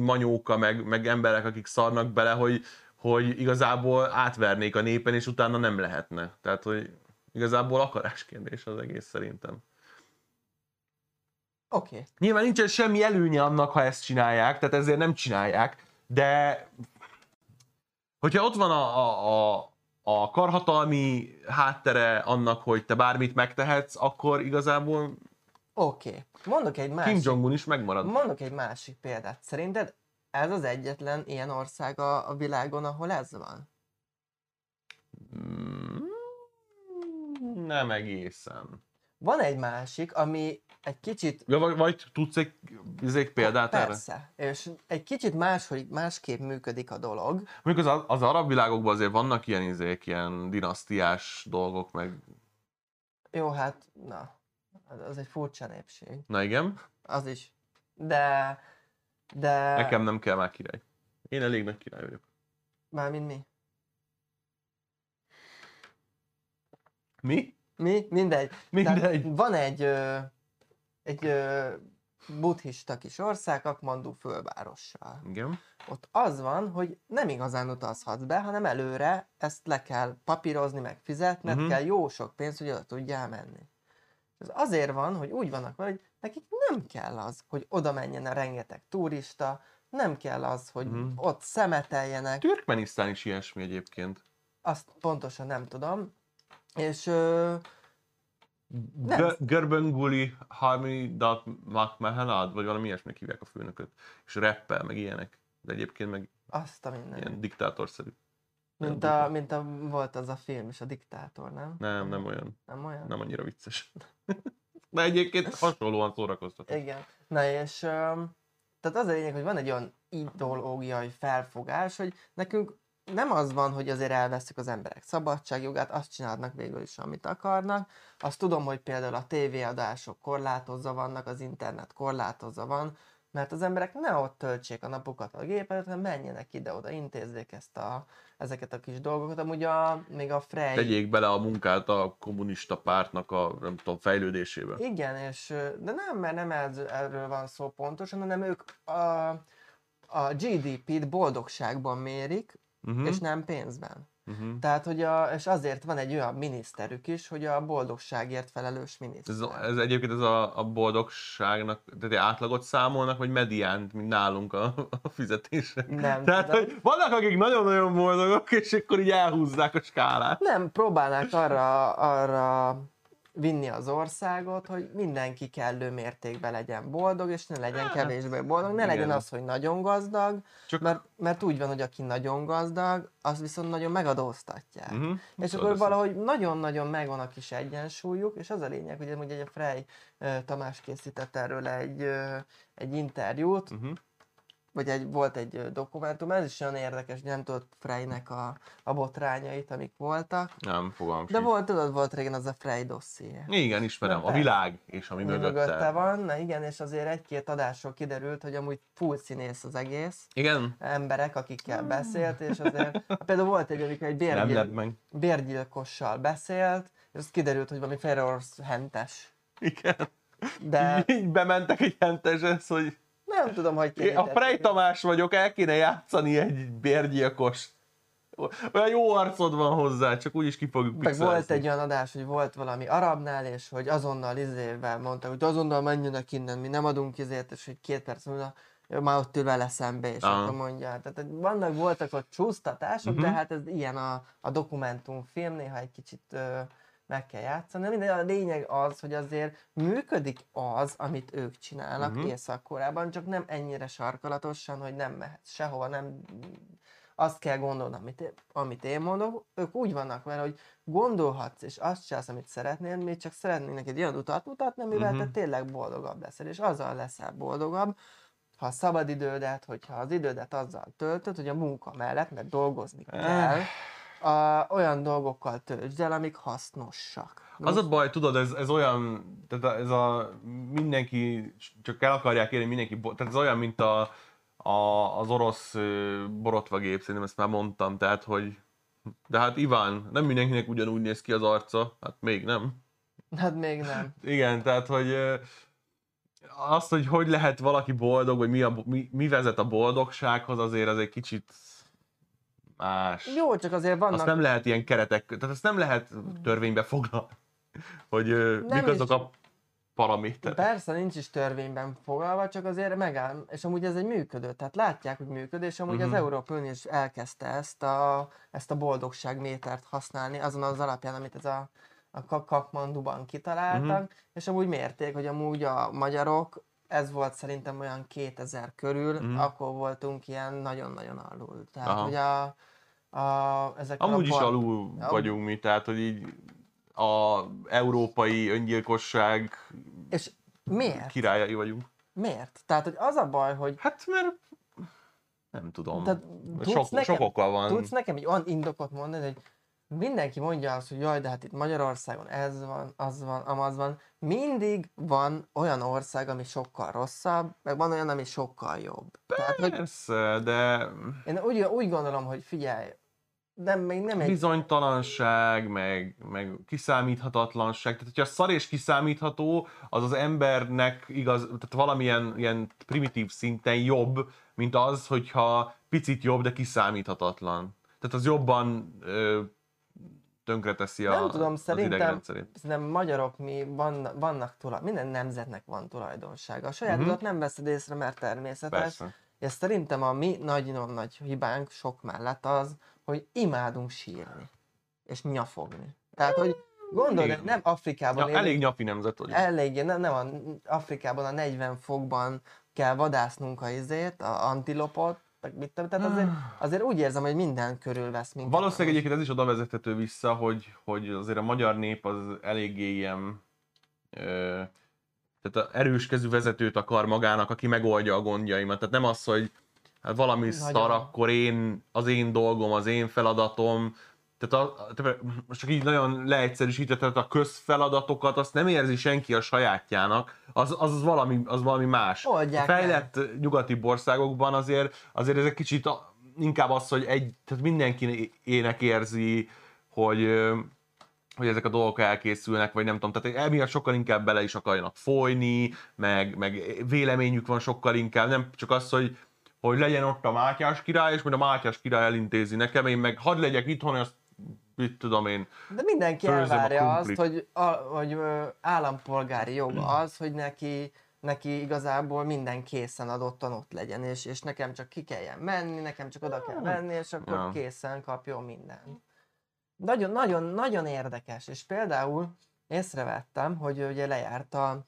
manyóka, meg, meg emberek, akik szarnak bele, hogy, hogy igazából átvernék a népen, és utána nem lehetne. Tehát, hogy igazából akaráskérdés az egész szerintem. Oké. Okay. Nyilván nincsen semmi előnye annak, ha ezt csinálják, tehát ezért nem csinálják, de hogyha ott van a, a, a, a karhatalmi háttere annak, hogy te bármit megtehetsz, akkor igazából Oké. Okay. Mondok egy Kim másik, Jong-un is megmarad. mondok egy másik példát. Szerinted ez az egyetlen ilyen ország a, a világon, ahol ez van? Mm, Nem egészen. Van egy másik, ami egy kicsit Ja, vagy, vagy tudsz egy, egy példát erre? Persze, és egy kicsit máshogy, másképp működik a dolog. Mondjuk az, az arab világokban azért vannak ilyen izék, ilyen dinasztiás dolgok, meg Jó, hát, na, az- az egy furcsa népség. na igen, Az is. De, de... nekem nem kell már király. Én elég nagy király vagyok. Mármint mi? Mi? Mi? Mindegy. Mindegy. Tehát van egy, ö, egy ö, buddhista kis ország, Kakmandu fővárossal. Igen. Ott az van, hogy nem igazán utazhatsz be, hanem előre ezt le kell papírozni, meg fizetned uh-huh. kell jó sok pénzt, hogy oda tudjál menni. Ez azért van, hogy úgy vannak vele, hogy nekik nem kell az, hogy oda menjen a rengeteg turista, nem kell az, hogy uh-huh. ott szemeteljenek, Türkmenisztán is ilyesmi egyébként. azt pontosan nem tudom. És ö, Nem. Gö- Görbönguli Hamidat Makmehanad, vagy valami ilyesminek hívják a főnököt. És rappel, meg ilyenek. De egyébként meg azt a minden. ilyen diktátorszerű. Mint a, mint a, volt az a film is, a diktátor, nem? Nem, nem olyan. Nem olyan? Nem annyira vicces. De egyébként hasonlóan szórakoztató. Igen. Na és um, tehát az a lényeg, hogy van egy olyan ideológiai felfogás, hogy nekünk nem az van, hogy azért elveszük az emberek szabadságjogát, azt csinálnak végül is, amit akarnak. Azt tudom, hogy például a tévéadások korlátozva vannak, az internet korlátozva van, mert az emberek ne ott töltsék a napokat a gépet, hanem menjenek ide-oda, intézzék ezt a, ezeket a kis dolgokat. Amúgy a, még a Frey... Tegyék bele a munkát a kommunista pártnak a, nem tudom, fejlődésébe. Igen, és, de nem, mert nem erről van szó pontosan, hanem ők a, a GDP-t boldogságban mérik, Uh-huh. és nem pénzben. uh-huh. Tehát, hogy a, és azért van egy olyan miniszterük is, hogy a boldogságért felelős miniszter. Ez, ez egyébként ez a, a boldogságnak, tehát átlagot számolnak, vagy mediánt, mint nálunk a, a fizetése. Nem Tehát, tudom. hogy vannak, akik nagyon-nagyon boldogok, és akkor így elhúzzák a skálát. Nem, próbálnák arra, arra vinni az országot, hogy mindenki kellő mértékben legyen boldog, és ne legyen kevésbé boldog, ne legyen az, hogy nagyon gazdag, Csak- mert, mert úgy van, hogy aki nagyon gazdag, az viszont nagyon megadóztatják. Mhm. És akkor valahogy nagyon-nagyon megvan a kis egyensúlyuk, és az a lényeg, hogy ugye egy Frey Tamás készített erről egy, egy interjút, Mhm. Vagy egy, volt egy dokumentum, ez is olyan érdekes, nem tudott Freynek a, a botrányait, amik voltak. Nem, fogalmam De volt, tudod, volt régen az a Frey dosszié. Igen, ismerem. A világ és ami mögötte. mögötte van, na igen, és azért egy-két adásról kiderült, hogy amúgy full színész az egész, Igen? emberek, akikkel beszélt, és azért például volt egy, amikor egy bérgyil, bérgyilkossal beszélt, és az kiderült, hogy valami Ferrors hentes. Igen. De Így bementek egy henteshez, hogy nem tudom, hogy én a. Frey Tamás vagyok, el kéne játszani egy bérgyilkos. Olyan jó arcod van hozzá, csak úgyis ki fogjuk Meg pixelezni. volt egy olyan adás, hogy volt valami arabnál, és hogy azonnal izével mondta, hogy azonnal menjenek innen, mi nem adunk izért, és hogy két perc múlva már ott ül vele szembe, és Aha. akkor mondja. Tehát vannak, voltak ott csúsztatások, de Mhm. hát ez ilyen a, a dokumentumfilm, néha egy kicsit ö, meg kell játszani. Minden a lényeg az, hogy azért működik az, amit ők csinálnak Mhm. uh-huh. Észak-Koreában, csak nem ennyire sarkalatosan, hogy nem mehet sehova, nem azt kell gondolni, amit én, amit én mondok, ők úgy vannak vele, hogy gondolhatsz, és azt csinálsz, amit szeretnél, még csak szeretnének egy olyan utat mutatni, amivel Mhm. te tényleg boldogabb leszel, és azzal leszel boldogabb, ha a szabadidődet, hogyha az idődet azzal töltöd, hogy a munka mellett, mert dolgozni kell, a, olyan dolgokkal töltsd el, amik hasznosak. Az a baj, tudod, ez, ez olyan, tehát ez a mindenki, csak el akarják érni mindenki, tehát ez olyan, mint a, a, az orosz borotvagép, szerintem ezt már mondtam, tehát hogy de hát Iván, nem mindenkinek ugyanúgy néz ki az arca, hát még nem. Hát még nem. Igen, tehát hogy azt, hogy hogy lehet valaki boldog, vagy mi, a, mi, mi vezet a boldogsághoz, azért az egy kicsit más. Jó, csak azért vannak... Azt nem lehet ilyen keretek, tehát azt nem lehet törvénybe foglalni, hogy Nem mik is. azok a paraméterek. Persze, nincs is törvényben foglalva, csak azért megáll, és amúgy ez egy működő, tehát látják, hogy működő, és amúgy Mhm. az Európai Unió is elkezdte ezt a, ezt a boldogságmétert használni, azon az alapján, amit ez a, a Kak- Kakmanduban kitaláltak, Mhm. és amúgy mérték, hogy amúgy a magyarok, ez volt szerintem olyan 2000 körül, Mhm. akkor voltunk ilyen nagyon-nagyon alul. Tehát, Aha. hogy a, a, ezek Amúgy is a bal- alul Ja. vagyunk mi, tehát hogy így a európai öngyilkosság És miért? királyai vagyunk. Miért? Tehát, hogy az a baj, hogy Hát mert nem tudom. Tehát tudsz sok, nekem- sok oka van. Tudsz nekem egy olyan indokot mondani, hogy mindenki mondja azt, hogy jaj, de hát itt Magyarországon ez van, az van, amaz van. Mindig van olyan ország, ami sokkal rosszabb, meg van olyan, ami sokkal jobb. Tehát, hogy Persze, de én úgy, úgy gondolom, hogy figyelj, nem, még nem egy... bizonytalanság, meg, meg kiszámíthatatlanság. Tehát, hogyha szar és kiszámítható, az az embernek igaz, tehát valamilyen ilyen primitív szinten jobb, mint az, hogyha picit jobb, de kiszámíthatatlan. Tehát az jobban ö, tönkreteszi a, Nem tudom, szerintem-. Szerintem magyarok mi van, vannak tulaj, minden nemzetnek van tulajdonsága. A sajátodat Mhm. uh-huh. nem veszed észre, mert természetes. Persze. És szerintem a mi nagyon nagy hibánk sok mellett az, hogy imádunk sírni. És nyafogni. Tehát, hogy gondold, Igen. nem Afrikában Ja, élünk- elég nyapi nemzet vagyunk. eléggé, nem, nem a, Afrikában a 40 fokban kell vadásznunk a izét, a antilopot, meg mit tudom, tehát azért, azért úgy érzem, hogy minden körülvesz minket. Valószínűleg egyébként ez is oda vezethető vissza, hogy, hogy azért a magyar nép az eléggé ilyen ö, tehát a erős kezű vezetőt akar magának, aki megoldja a gondjaimat. Tehát nem az, hogy hát valami Nagyon. szar, akkor én, az én dolgom, az én feladatom. Tehát a, tehát most csak így nagyon leegyszerűsített, tehát a közfeladatokat azt nem érzi senki a sajátjának, az, az, valami, az valami más. Oldják a fejlett nyugati országokban azért, azért ez egy kicsit a, inkább az, hogy egy, tehát mindenkinek érzi, hogy, hogy ezek a dolgok elkészülnek, vagy nem tudom, tehát emiatt sokkal inkább bele is akarjanak folyni, meg, meg véleményük van sokkal inkább, nem csak az, hogy hogy legyen ott a Mátyás király, és majd a Mátyás király elintézi nekem, én meg hadd legyek itthon, azt mit tudom én. De mindenki elvárja azt, hogy, a, hogy állampolgári jog az, hogy neki, neki igazából minden készen adottan ott legyen, és, és nekem csak ki kelljen menni, nekem csak oda kell menni, és akkor Ja. készen kapjon mindent. Nagyon, nagyon, nagyon érdekes, és például észrevettem, hogy ugye lejárt a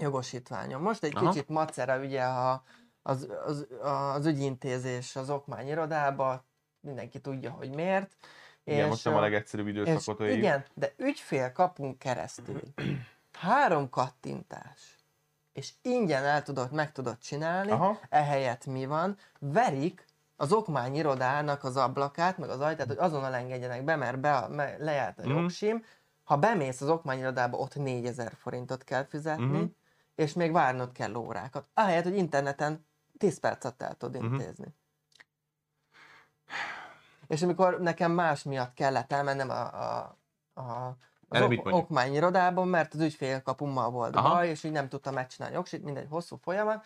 jogosítványom. Most egy Aha. kicsit macera ugye a, az, az, az ügyintézés az okmányirodába, mindenki tudja, hogy miért. Igen, most nem a legegyszerűbb és időszakot éljük. igen, de ügyfél kapunk keresztül három kattintás, és ingyen el tudod, meg tudod csinálni, Aha. ehelyett mi van, verik az okmányirodának az ablakát, meg az ajtát, hogy azonnal engedjenek be, mert be, me, lejárt a Mhm. jogsim. Ha bemész az okmányirodába, ott 4000 forintot kell fizetni, Mhm. és még várnod kell órákat. Ahelyett, hogy interneten 10 percet el tudod intézni. És amikor nekem más miatt kellett elmennem a, a, a az Erre ok- okmányirodában, mert az ügyfélkapummal volt Aha. baj, és így nem tudtam megcsinálni jogsit, mindegy hosszú folyamat,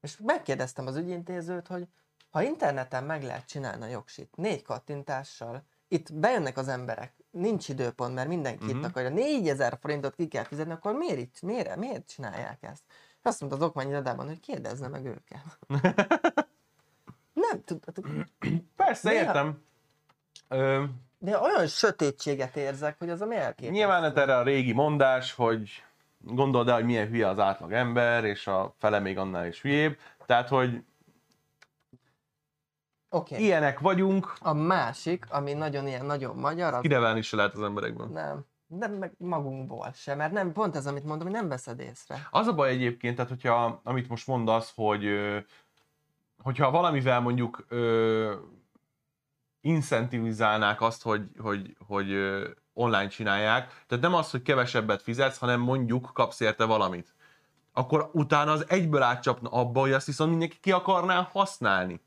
és megkérdeztem az ügyintézőt, hogy ha interneten meg lehet csinálni a jogsit, négy kattintással, itt bejönnek az emberek, nincs időpont, mert mindenki Mhm. itt akarja, 4000 forintot ki kell fizetni, akkor miért, itt, miért, miért csinálják ezt? És azt mondta az okmányirodában, hogy kérdezze meg őket. nem tudod, Persze, Néha- értem. Ö, de olyan sötétséget érzek, hogy az a elképesztő. nyilván hát erre a régi mondás, hogy gondold el, hogy milyen hülye az átlag ember, és a fele még annál is hülyébb. Tehát, hogy. Okay. ilyenek vagyunk, A másik, ami nagyon ilyen, nagyon magyar, az kinevelni se lehet az emberekben. nem, nem meg magunkból sem, mert nem, pont ez, amit mondom, hogy nem veszed észre. Az a baj egyébként, tehát hogyha, amit most mondasz, hogy hogyha valamivel mondjuk incentivizálnák azt, hogy, hogy, hogy online csinálják, tehát nem az, hogy kevesebbet fizetsz, hanem mondjuk kapsz érte valamit. Akkor utána az egyből átcsapna abba, hogy azt viszont mindenki ki akarná használni.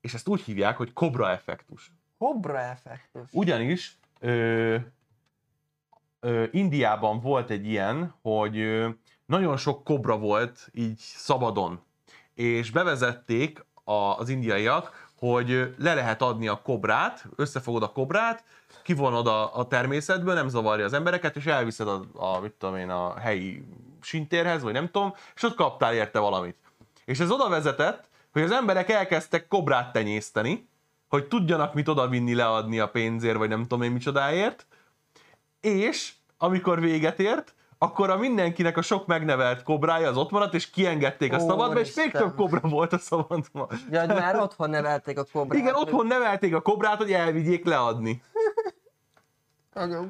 És ezt úgy hívják, hogy kobra effektus. Kobra effektus. Ugyanis ö, ö, Indiában volt egy ilyen, hogy ö, nagyon sok kobra volt így szabadon, és bevezették a, az indiaiak, hogy le lehet adni a kobrát, összefogod a kobrát, kivonod a, a természetből, nem zavarja az embereket, és elviszed a, a, mit tudom én, a helyi sintérhez, vagy nem tudom, és ott kaptál érte valamit. És ez oda vezetett, hogy az emberek elkezdtek kobrát tenyészteni, hogy tudjanak mit odavinni, leadni a pénzért, vagy nem tudom én micsodáért, és amikor véget ért, akkor a mindenkinek a sok megnevelt kobrája az ott maradt, és kiengedték a Ó, szabadba, és még több kobra volt a szabadba. Ja, hogy már otthon nevelték a kobrát. Igen, hogy- otthon nevelték a kobrát, hogy elvigyék leadni.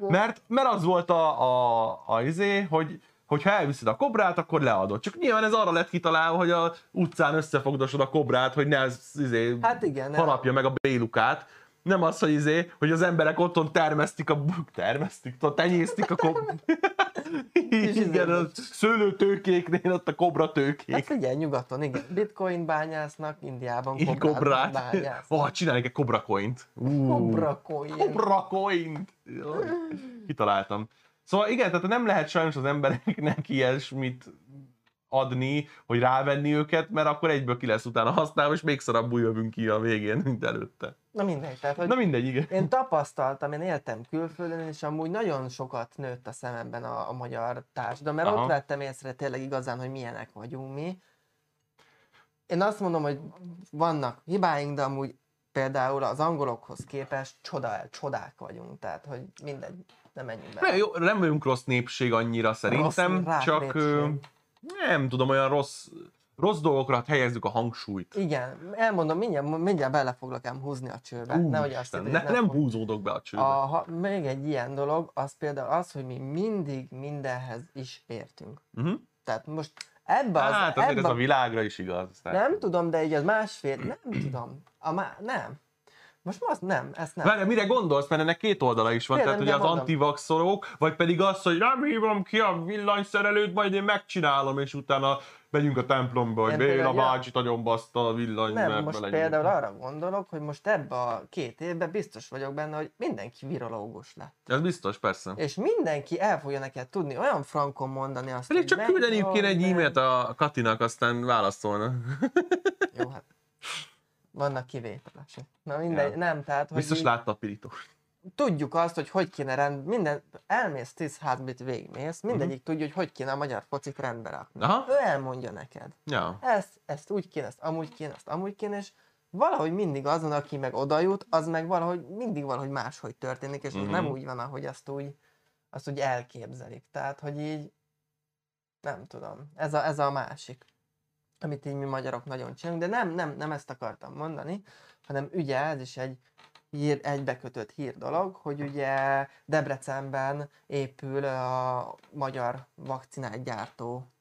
Mert, mert az volt a, a, a izé, hogy hogyha elviszed a kobrát, akkor leadod. Csak nyilván ez arra lett kitalálva, hogy a utcán összefogdosod a kobrát, hogy ne az, izé, Hát igen, harapja meg a bélukát. Nem az, hogy izé, hogy az emberek otthon termesztik a... Termesztik? Tenyésztik a kob... igen, a szőlőtőkéknél ott a kobra Hát tőkék. figyelj, nyugaton, igen. Bitcoin bányásznak, Indiában kobrát, kobrát. bányásznak. Oh, csinálják egy kobra coint. Kobra coin. Kobra coint. Jaj, Kitaláltam. Szóval igen, tehát nem lehet sajnos az embereknek ilyesmit adni, hogy rávenni őket, mert akkor egyből ki lesz utána használva, és még szarabbul jövünk ki a végén, mint előtte. Na mindegy, tehát hogy Na mindegy, igen. én tapasztaltam, én éltem külföldön, és amúgy nagyon sokat nőtt a szememben a, a magyar társadalom, mert Aha. ott vettem észre tényleg igazán, hogy milyenek vagyunk mi. Én azt mondom, hogy vannak hibáink, de amúgy például az angolokhoz képest csoda, csodák vagyunk, tehát hogy mindegy, nem menjünk bele. Nem, jó, nem vagyunk rossz népség annyira szerintem, rák csak népség. Nem tudom, olyan rossz, rossz dolgokra helyezzük a hangsúlyt. Igen, elmondom, mindjárt, mindjárt bele foglak ám húzni a csőbe. Nehogy azt ne, nem húzódok be a csőbe. A, ha, még egy ilyen dolog, az például az, hogy mi mindig mindenhez is értünk. Uh-huh. Tehát most ebbe az... Hát azért ebbe, ez a világra is igaz. Tehát. Nem tudom, de így az másfél... Nem tudom. A má, nem. Most most nem, ezt nem. Várj, mire gondolsz? Mert ennek két oldala is van. Tényleg, Tehát ugye de az mondom. antivaxorok, vagy pedig az, hogy nem hívom ki a villanyszerelőt, majd én megcsinálom, és utána megyünk a templomba, hogy Béla például, ja. bácsi nagyon baszta a villany, nem, mert most belegyünk. például arra gondolok, hogy most ebbe a két évben biztos vagyok benne, hogy mindenki virológus lett. Ez biztos, persze. És mindenki el fogja neked tudni olyan frankon mondani azt, Pedig hogy csak meg küldeniük kéne egy e-mailt a Katinak, aztán válaszolna. Jó, hát vannak kivételesek. Na mindegy, Ja. nem, tehát hogy Biztos így látta a pirítóst. tudjuk azt, hogy hogy kéne rend, minden, elmész 10 házbit végigmész, mindegyik tudja, hogy hogy kéne a magyar focit rendbe rakni. Mhm. Aha. Ő elmondja neked. Ja. Ezt, ezt úgy kéne, ezt amúgy kéne, ezt amúgy kéne, és valahogy mindig azon, aki meg oda jut, az meg valahogy mindig valahogy máshogy történik, és Mhm. nem úgy van, ahogy azt úgy, azt úgy elképzelik. Tehát, hogy így nem tudom, ez a, ez a másik, amit így mi magyarok nagyon csinálunk, de nem, nem, nem ezt akartam mondani, hanem ugye ez is egy hír, egybekötött hír dolog, hogy ugye Debrecenben épül a magyar vakcinát gyártó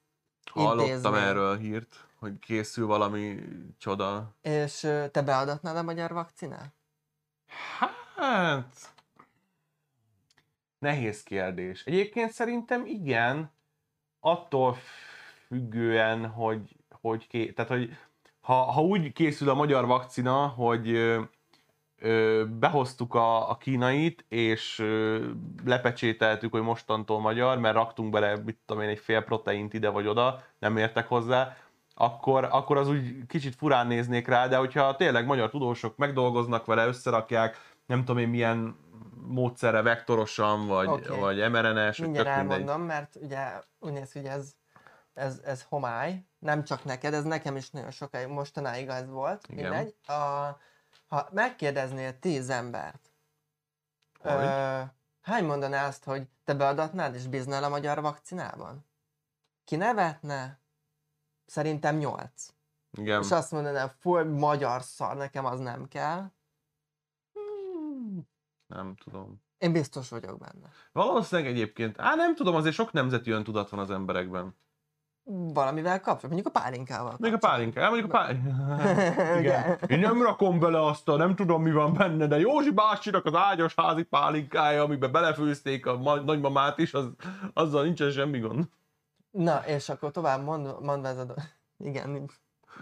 Hallottam intézmény. erről a hírt, hogy készül valami csoda. És te beadatnád a magyar vakcinát? Hát... Nehéz kérdés. Egyébként szerintem igen, attól függően, hogy, hogy ké... tehát, hogy ha, ha úgy készül a magyar vakcina, hogy ö, ö, behoztuk a, a kínait, és ö, lepecsételtük, hogy mostantól magyar, mert raktunk bele, mit tudom én, egy fél proteint ide vagy oda, nem értek hozzá, akkor, akkor az úgy kicsit furán néznék rá, de hogyha tényleg magyar tudósok megdolgoznak vele, összerakják, nem tudom én milyen módszerre, vektorosan, vagy, okay. vagy mRNS, vagy Mindjárt tök mindegy. elmondom, mert ugye úgy néz, hogy ez, ez, ez homály, nem csak neked, ez nekem is nagyon sokáig, mostanáig az volt, Igen. mindegy. A, ha megkérdeznél tíz embert, Hogy? ö, hány mondaná azt, hogy te beadatnád és bíznál a magyar vakcinában? Ki nevetne? Szerintem nyolc. Igen. És azt mondaná, full magyar szar, nekem az nem kell. Hmm, Nem tudom. Én biztos vagyok benne. Valószínűleg egyébként, á nem tudom, azért sok nemzeti öntudat van az emberekben. Valamivel kapcsolatban, mondjuk a pálinkával. Még a pálinka, ja, mondjuk a pálinka. Ugye? Igen. Én nem rakom bele azt a, nem tudom mi van benne, de Józsi bácsinak az ágyas házi pálinkája, amiben belefőzték a ma- nagymamát is, az, azzal nincsen semmi gond. Na, és akkor tovább mond, mondva ez a Igen,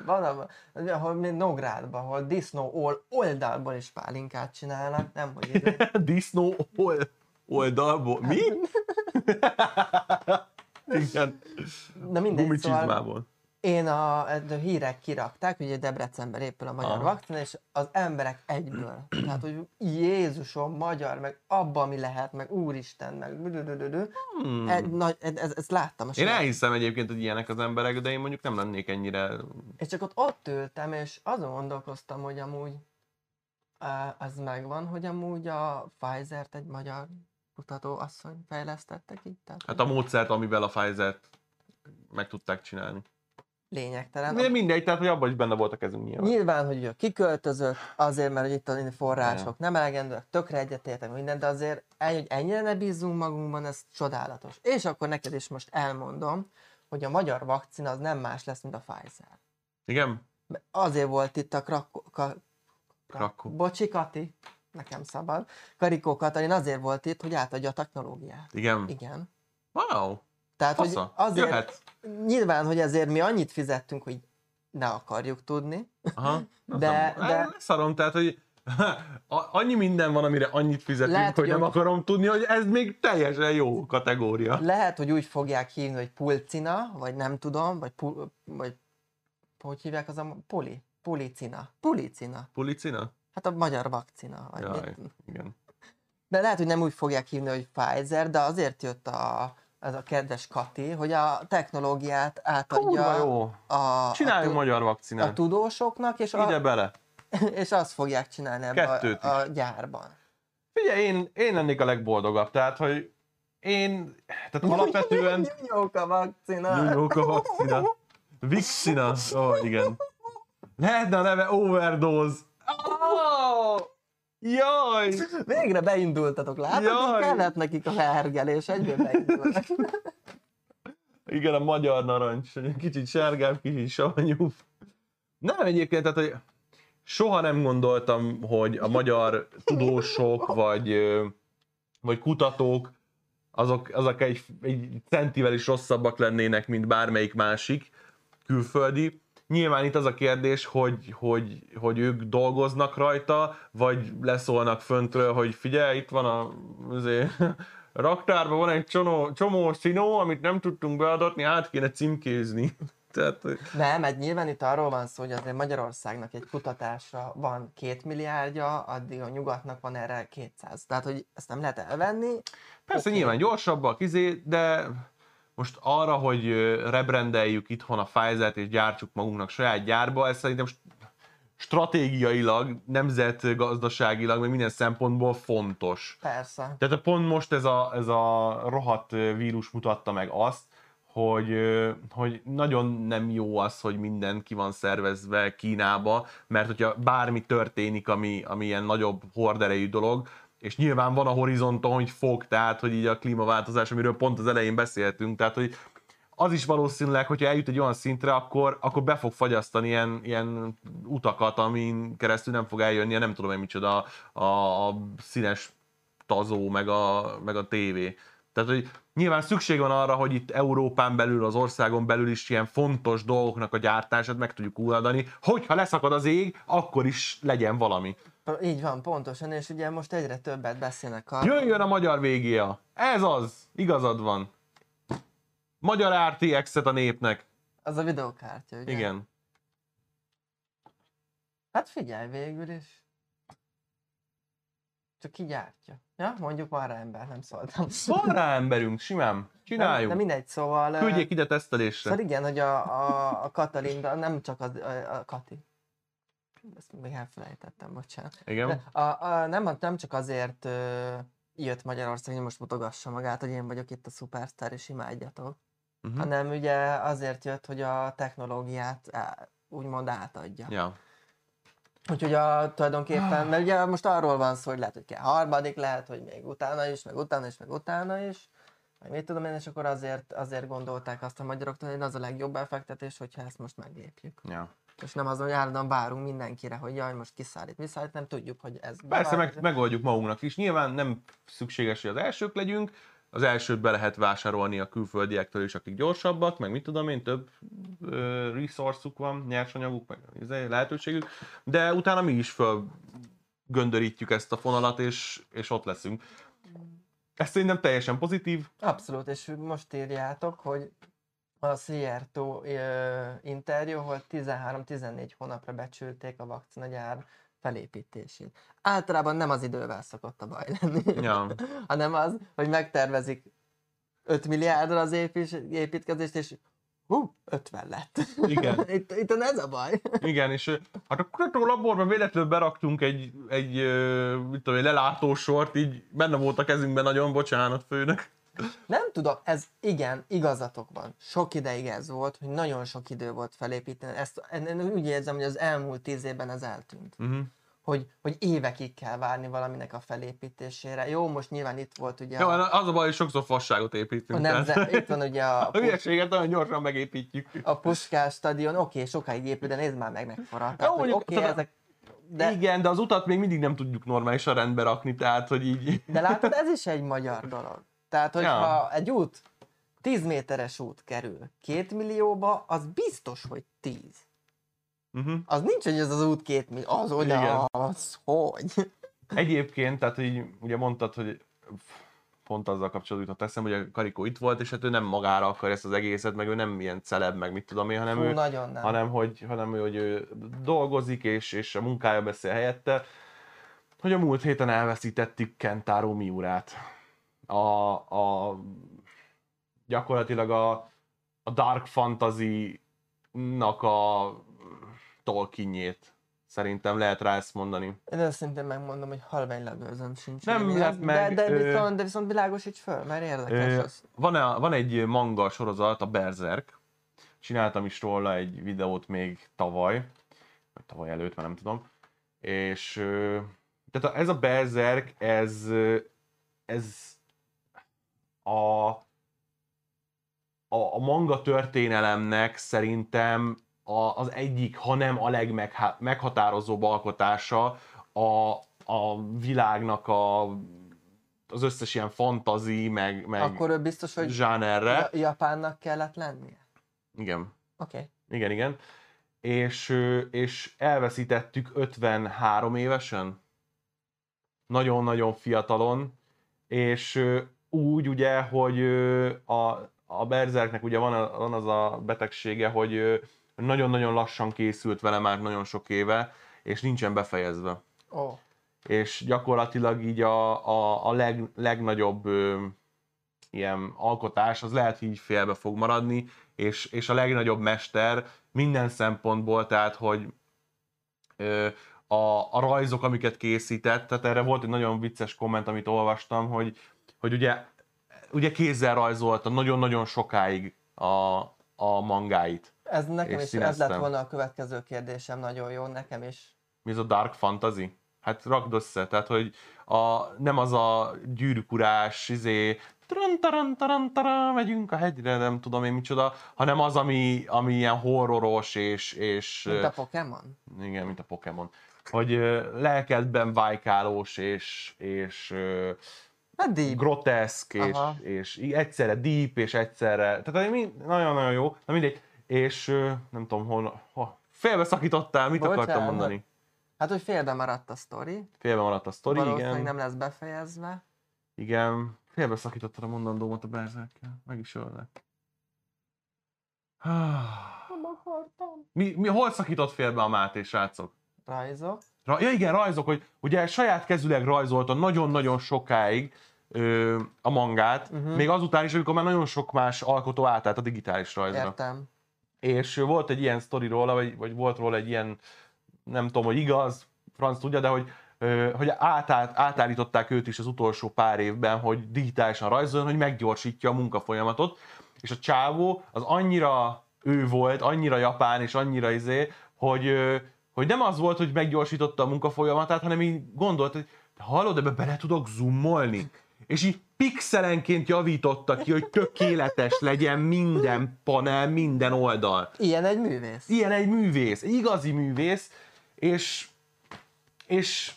van, ahol még Nógrádban, ahol disznó ol, oldalból is pálinkát csinálnak, nem, hogy. Disznó ol- oldalból. Mi? Igen. Na mindegy, szóval Gumicsizmából. én a, a hírek kirakták, ugye Debrecenben épül a magyar Aha. vakcina, és az emberek egyből. Tehát, hogy Jézusom, magyar, meg abba, ami lehet, meg Úristen, meg dödödödö. Hmm. Egy, nagy, ez, ez, ezt láttam a Én elhiszem egyébként, hogy ilyenek az emberek, de én mondjuk nem lennék ennyire... És csak ott ott ültem, és azon gondolkoztam, hogy amúgy az megvan, hogy amúgy a Pfizer-t egy magyar kutató asszony fejlesztette ki. Tehát Hát a módszert, amivel a Pfizer-t meg tudták csinálni. lényegtelen. De mindegy, tehát hogy abban is benne volt a kezünk nyilván. Nyilván, hogy ő kiköltözött, azért, mert hogy itt a források nem elegendőek, tökre egyetértek minden, de azért ennyi, hogy ennyire ne bízzunk magunkban, ez csodálatos. És akkor neked is most elmondom, hogy a magyar vakcina az nem más lesz, mint a Pfizer. Igen? Azért volt itt a Krakó... Ka... Krakó. Bocsi, Kati, nekem szabad. Karikó Katalin azért volt itt, hogy átadja a technológiát. Igen. Igen. Wow. Tehát, hogy azért, Jöhet. nyilván, hogy ezért mi annyit fizettünk, hogy ne akarjuk tudni, Aha. De- de, de-. Szarom, tehát, hogy annyi minden van, amire annyit fizetünk, Lehet, hogy nem a- akarom tudni, hogy ez még teljesen jó kategória. lehet, hogy úgy fogják hívni, hogy pulcina, vagy nem tudom, vagy, pu, vagy hogy hívják az a poli, policina, policina. Policina? Hát a magyar vakcina. Vagy Jaj, mit. igen. De lehet, hogy nem úgy fogják hívni, hogy Pfizer, de azért jött a, az a kedves Kati, hogy a technológiát Kurva átadja jó. a, Csináljunk a, magyar a vakcinát. tudósoknak, és, Ide a, bele. és azt fogják csinálni ebbe Kettőt a, a gyárban. Figyelj, én, én lennék a legboldogabb, tehát, hogy én, tehát alapvetően Jók a vakcina. nyújjók a vakcina. Vixina. Ó, oh, igen. Lehetne a neve Overdose. Oh! Jaj! Végre beindultatok, látod? Kellett nekik a hergelés, egyből beindulnak. Igen, a magyar narancs. Kicsit sárgább, kicsit savanyúbb. Nem egyébként, tehát, hogy soha nem gondoltam, hogy a magyar tudósok, vagy, vagy kutatók, azok, azok egy, egy centivel is rosszabbak lennének, mint bármelyik másik külföldi. Nyilván itt az a kérdés, hogy, hogy, hogy ők dolgoznak rajta, vagy leszólnak föntről, hogy figyelj, itt van a azért, raktárban van egy csomó, csomó színó, amit nem tudtunk beadatni, át kéne címkézni. Tehát, Nem, egy nyilván itt arról van szó, hogy azért Magyarországnak egy kutatásra van két milliárdja, addig a nyugatnak van erre 200. Tehát, hogy ezt nem lehet elvenni. Persze Oké. nyilván gyorsabbak, izé, de most arra, hogy rebrendeljük itthon a Pfizer-t és gyártsuk magunknak saját gyárba, ez szerintem most stratégiailag, nemzetgazdaságilag, meg minden szempontból fontos. Persze. Tehát pont most ez a, ez a rohadt vírus mutatta meg azt, hogy, hogy nagyon nem jó az, hogy minden ki van szervezve Kínába, mert hogyha bármi történik, ami, ami ilyen nagyobb horderejű dolog, és nyilván van a horizonton, hogy fog, tehát hogy így a klímaváltozás, amiről pont az elején beszéltünk, tehát hogy az is valószínűleg, hogyha eljut egy olyan szintre, akkor, akkor be fog fagyasztani ilyen, ilyen utakat, amin keresztül nem fog eljönni, nem tudom én micsoda, a, a színes tazó, meg a, meg a tévé. Tehát, hogy nyilván szükség van arra, hogy itt Európán belül, az országon belül is ilyen fontos dolgoknak a gyártását meg tudjuk oldani. Hogyha leszakad az ég, akkor is legyen valami. Így van, pontosan, és ugye most egyre többet beszélnek arról. Jöjjön a magyar végia! Ez az! Igazad van! Magyar RTX-et a népnek. Az a videokártya, ugye? Igen. Hát figyelj végül is. Csak ki gyártja. Ja, mondjuk van rá ember, nem szóltam. Van rá emberünk, simán. Csináljuk. De mindegy, szóval... Küldjék ide tesztelésre. Szóval igen, hogy a, a, a Katalin, de nem csak az, a, a Kati. Ezt még elfelejtettem, bocsánat. Igen. De a, a, nem, nem csak azért ö, jött Magyarország, hogy most mutogassa magát, hogy én vagyok itt a szupersztár, és imádjatok. Uh-huh. Hanem ugye azért jött, hogy a technológiát á, úgymond átadja. Ja. Úgyhogy a, tulajdonképpen, mert ugye most arról van szó, hogy lehet, hogy kell harmadik, lehet, hogy még utána is, meg utána is, meg utána is. Meg mit tudom én, és akkor azért, azért gondolták azt a magyarok, hogy az a legjobb befektetés, hogyha ezt most meglépjük. ja. És nem az, hogy állandóan várunk mindenkire, hogy jaj, most kiszállít, viszállít, nem tudjuk, hogy ez Persze, meg, megoldjuk magunknak is. Nyilván nem szükséges, hogy az elsők legyünk, az elsőt be lehet vásárolni a külföldiektől is, akik gyorsabbak, meg mit tudom én, több ö, resource van, nyersanyaguk, meg lehetőségük, de utána mi is föl göndörítjük ezt a fonalat, és, és ott leszünk. Ez szerintem teljesen pozitív. Abszolút, és most írjátok, hogy a Szijjártó interjú, ahol 13-14 hónapra becsülték a vakcinagyár felépítését. Általában nem az idővel szokott a baj lenni, Ja. hanem az, hogy megtervezik 5 milliárdra az építkezést, és hú, 50 lett. Igen. itt, itt ez a baj. Igen, és hát a kutató laborban véletlenül beraktunk egy, egy, mit tudom, egy lelátósort, így benne volt a kezünkben nagyon, bocsánat főnök. Nem tudom, ez igen, igazatok van. Sok ideig ez volt, hogy nagyon sok idő volt felépíteni. Ezt, én úgy érzem, hogy az elmúlt tíz évben ez eltűnt. Uh-huh. Hogy, hogy évekig kell várni valaminek a felépítésére. Jó, most nyilván itt volt ugye Jó, a, az a baj, hogy sokszor fasságot a építünk. tehát- nemzet, itt van ugye a, A hülyeséget nagyon gyorsan megépítjük. a Puskás stadion, oké, sokáig épül, de nézd már meg, mondjuk, oké, tudod, ezek, De... de, Igen, de az utat még mindig nem tudjuk normálisan rendbe rakni, tehát, hogy így... de látod, ez is egy magyar dolog. Tehát, hogyha egy út, 10 méteres út kerül 2 millióba, az biztos, hogy 10. Uh-huh. Az nincs, hogy ez az út két millió, az hogy Igen. az, hogy. Egyébként, tehát így ugye mondtad, hogy pont azzal kapcsolatban jutott eszembe, hogy a Karikó itt volt, és hát ő nem magára akar ezt az egészet, meg ő nem ilyen celeb, meg mit tudom én, hanem Fú, ő, nagyon nem. hanem hogy, hanem ő, hogy ő dolgozik, és, és a munkája beszél helyette, hogy a múlt héten elveszítettük Kentaro Miurát. A, a, gyakorlatilag a, a Dark Fantasy-nak a Tolkienjét. Szerintem lehet rá ezt mondani. Én őszintén megmondom, hogy halványlag őzöm sincs. Nem mi meg, de, de, viszont, de viszont világosíts föl, mert érdekes Ö, az. Van, van egy manga sorozat, a Berserk. Csináltam is róla egy videót még tavaly, vagy tavaly előtt, már nem tudom. És tehát ez a Berserk, ez, ez a, a, a manga történelemnek szerintem a, az egyik, ha nem a legmeghatározóbb alkotása a, a világnak a, az összes ilyen fantazi, meg, meg Akkor ő biztos, hogy zsánerre. ja, Japánnak kellett lennie? Igen, Oké. Okay. igen, igen. És, és elveszítettük 53 évesen. Nagyon-nagyon fiatalon. És úgy ugye, hogy a, a Berserknek ugye van, van az a betegsége, hogy nagyon-nagyon lassan készült vele már nagyon sok éve, és nincsen befejezve. Ó, és gyakorlatilag így a, a, a leg, legnagyobb ö, ilyen alkotás, az lehet, így félbe fog maradni, és, és a legnagyobb mester minden szempontból, tehát, hogy ö, a, a rajzok, amiket készített, tehát erre volt egy nagyon vicces komment, amit olvastam, hogy, hogy ugye, ugye kézzel rajzolta nagyon-nagyon sokáig a, a mangáit. Ez nekem is, ez színeztem. lett volna a következő kérdésem, nagyon jó, nekem is. Mi ez a dark fantasy? Hát rakd össze, tehát hogy a, nem az a gyűrűkurás, izé, taran, taran, taran, megyünk a hegyre, nem tudom én micsoda, hanem az, ami, ami ilyen horroros és, és Mint a Pokémon? igen, mint a Pokémon. Hogy lelkedben vájkálós és, és Hát deep. groteszk, és, Aha. és egyszerre deep, és egyszerre, tehát nagyon-nagyon jó, na mindegy, és nem tudom, hol, ha, félbeszakítottál, mit Bocsánat. akartam mondani? Hát, hogy félbe maradt a sztori. Félbe maradt a sztori, Valószínűleg igen. nem lesz befejezve. Igen, félbeszakítottad a mondandómat a berzekkel. Meg is ölnek. Nem akartam. Mi, mi, hol szakított félbe a Máté, srácok? Rajzok. Ja igen, rajzok, hogy ugye saját kezüleg rajzolta nagyon-nagyon sokáig ö, a mangát, uh-huh. még azután is, amikor már nagyon sok más alkotó átállt a digitális rajzra. Értem. És volt egy ilyen sztori róla, vagy, vagy volt róla egy ilyen, nem tudom, hogy igaz, franc tudja, de hogy, hogy átállt, átállították őt is az utolsó pár évben, hogy digitálisan rajzoljon, hogy meggyorsítja a munkafolyamatot, és a csávó az annyira ő volt, annyira japán, és annyira izé, hogy, hogy nem az volt, hogy meggyorsította a munkafolyamatát, hanem így gondolt, hogy "De hallod, ebbe bele tudok zoomolni. És így pixelenként javította ki, hogy tökéletes legyen minden panel, minden oldal. Ilyen egy művész. Ilyen egy művész, egy igazi művész, és, és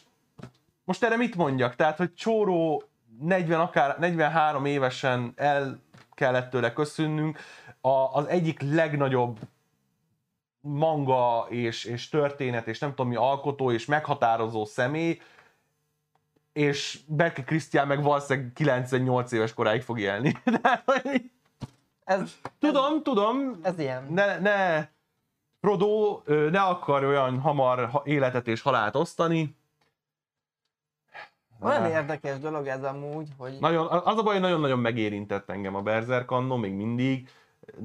most erre mit mondjak? Tehát, hogy Csóró 40 akár, 43 évesen el kellett tőle köszönnünk, a, az egyik legnagyobb manga és, és történet, és nem tudom mi alkotó és meghatározó személy, és Berke Krisztián meg valószínűleg 98 éves koráig fog élni. Hogy Ez, tudom, tudom, ez ilyen. ne, ne Frodo ö, ne akar olyan hamar ha- életet és halált osztani. Olyan Ne. érdekes dolog ez amúgy, hogy Nagyon, az a baj, hogy nagyon-nagyon megérintett engem a Berserk annó, még mindig.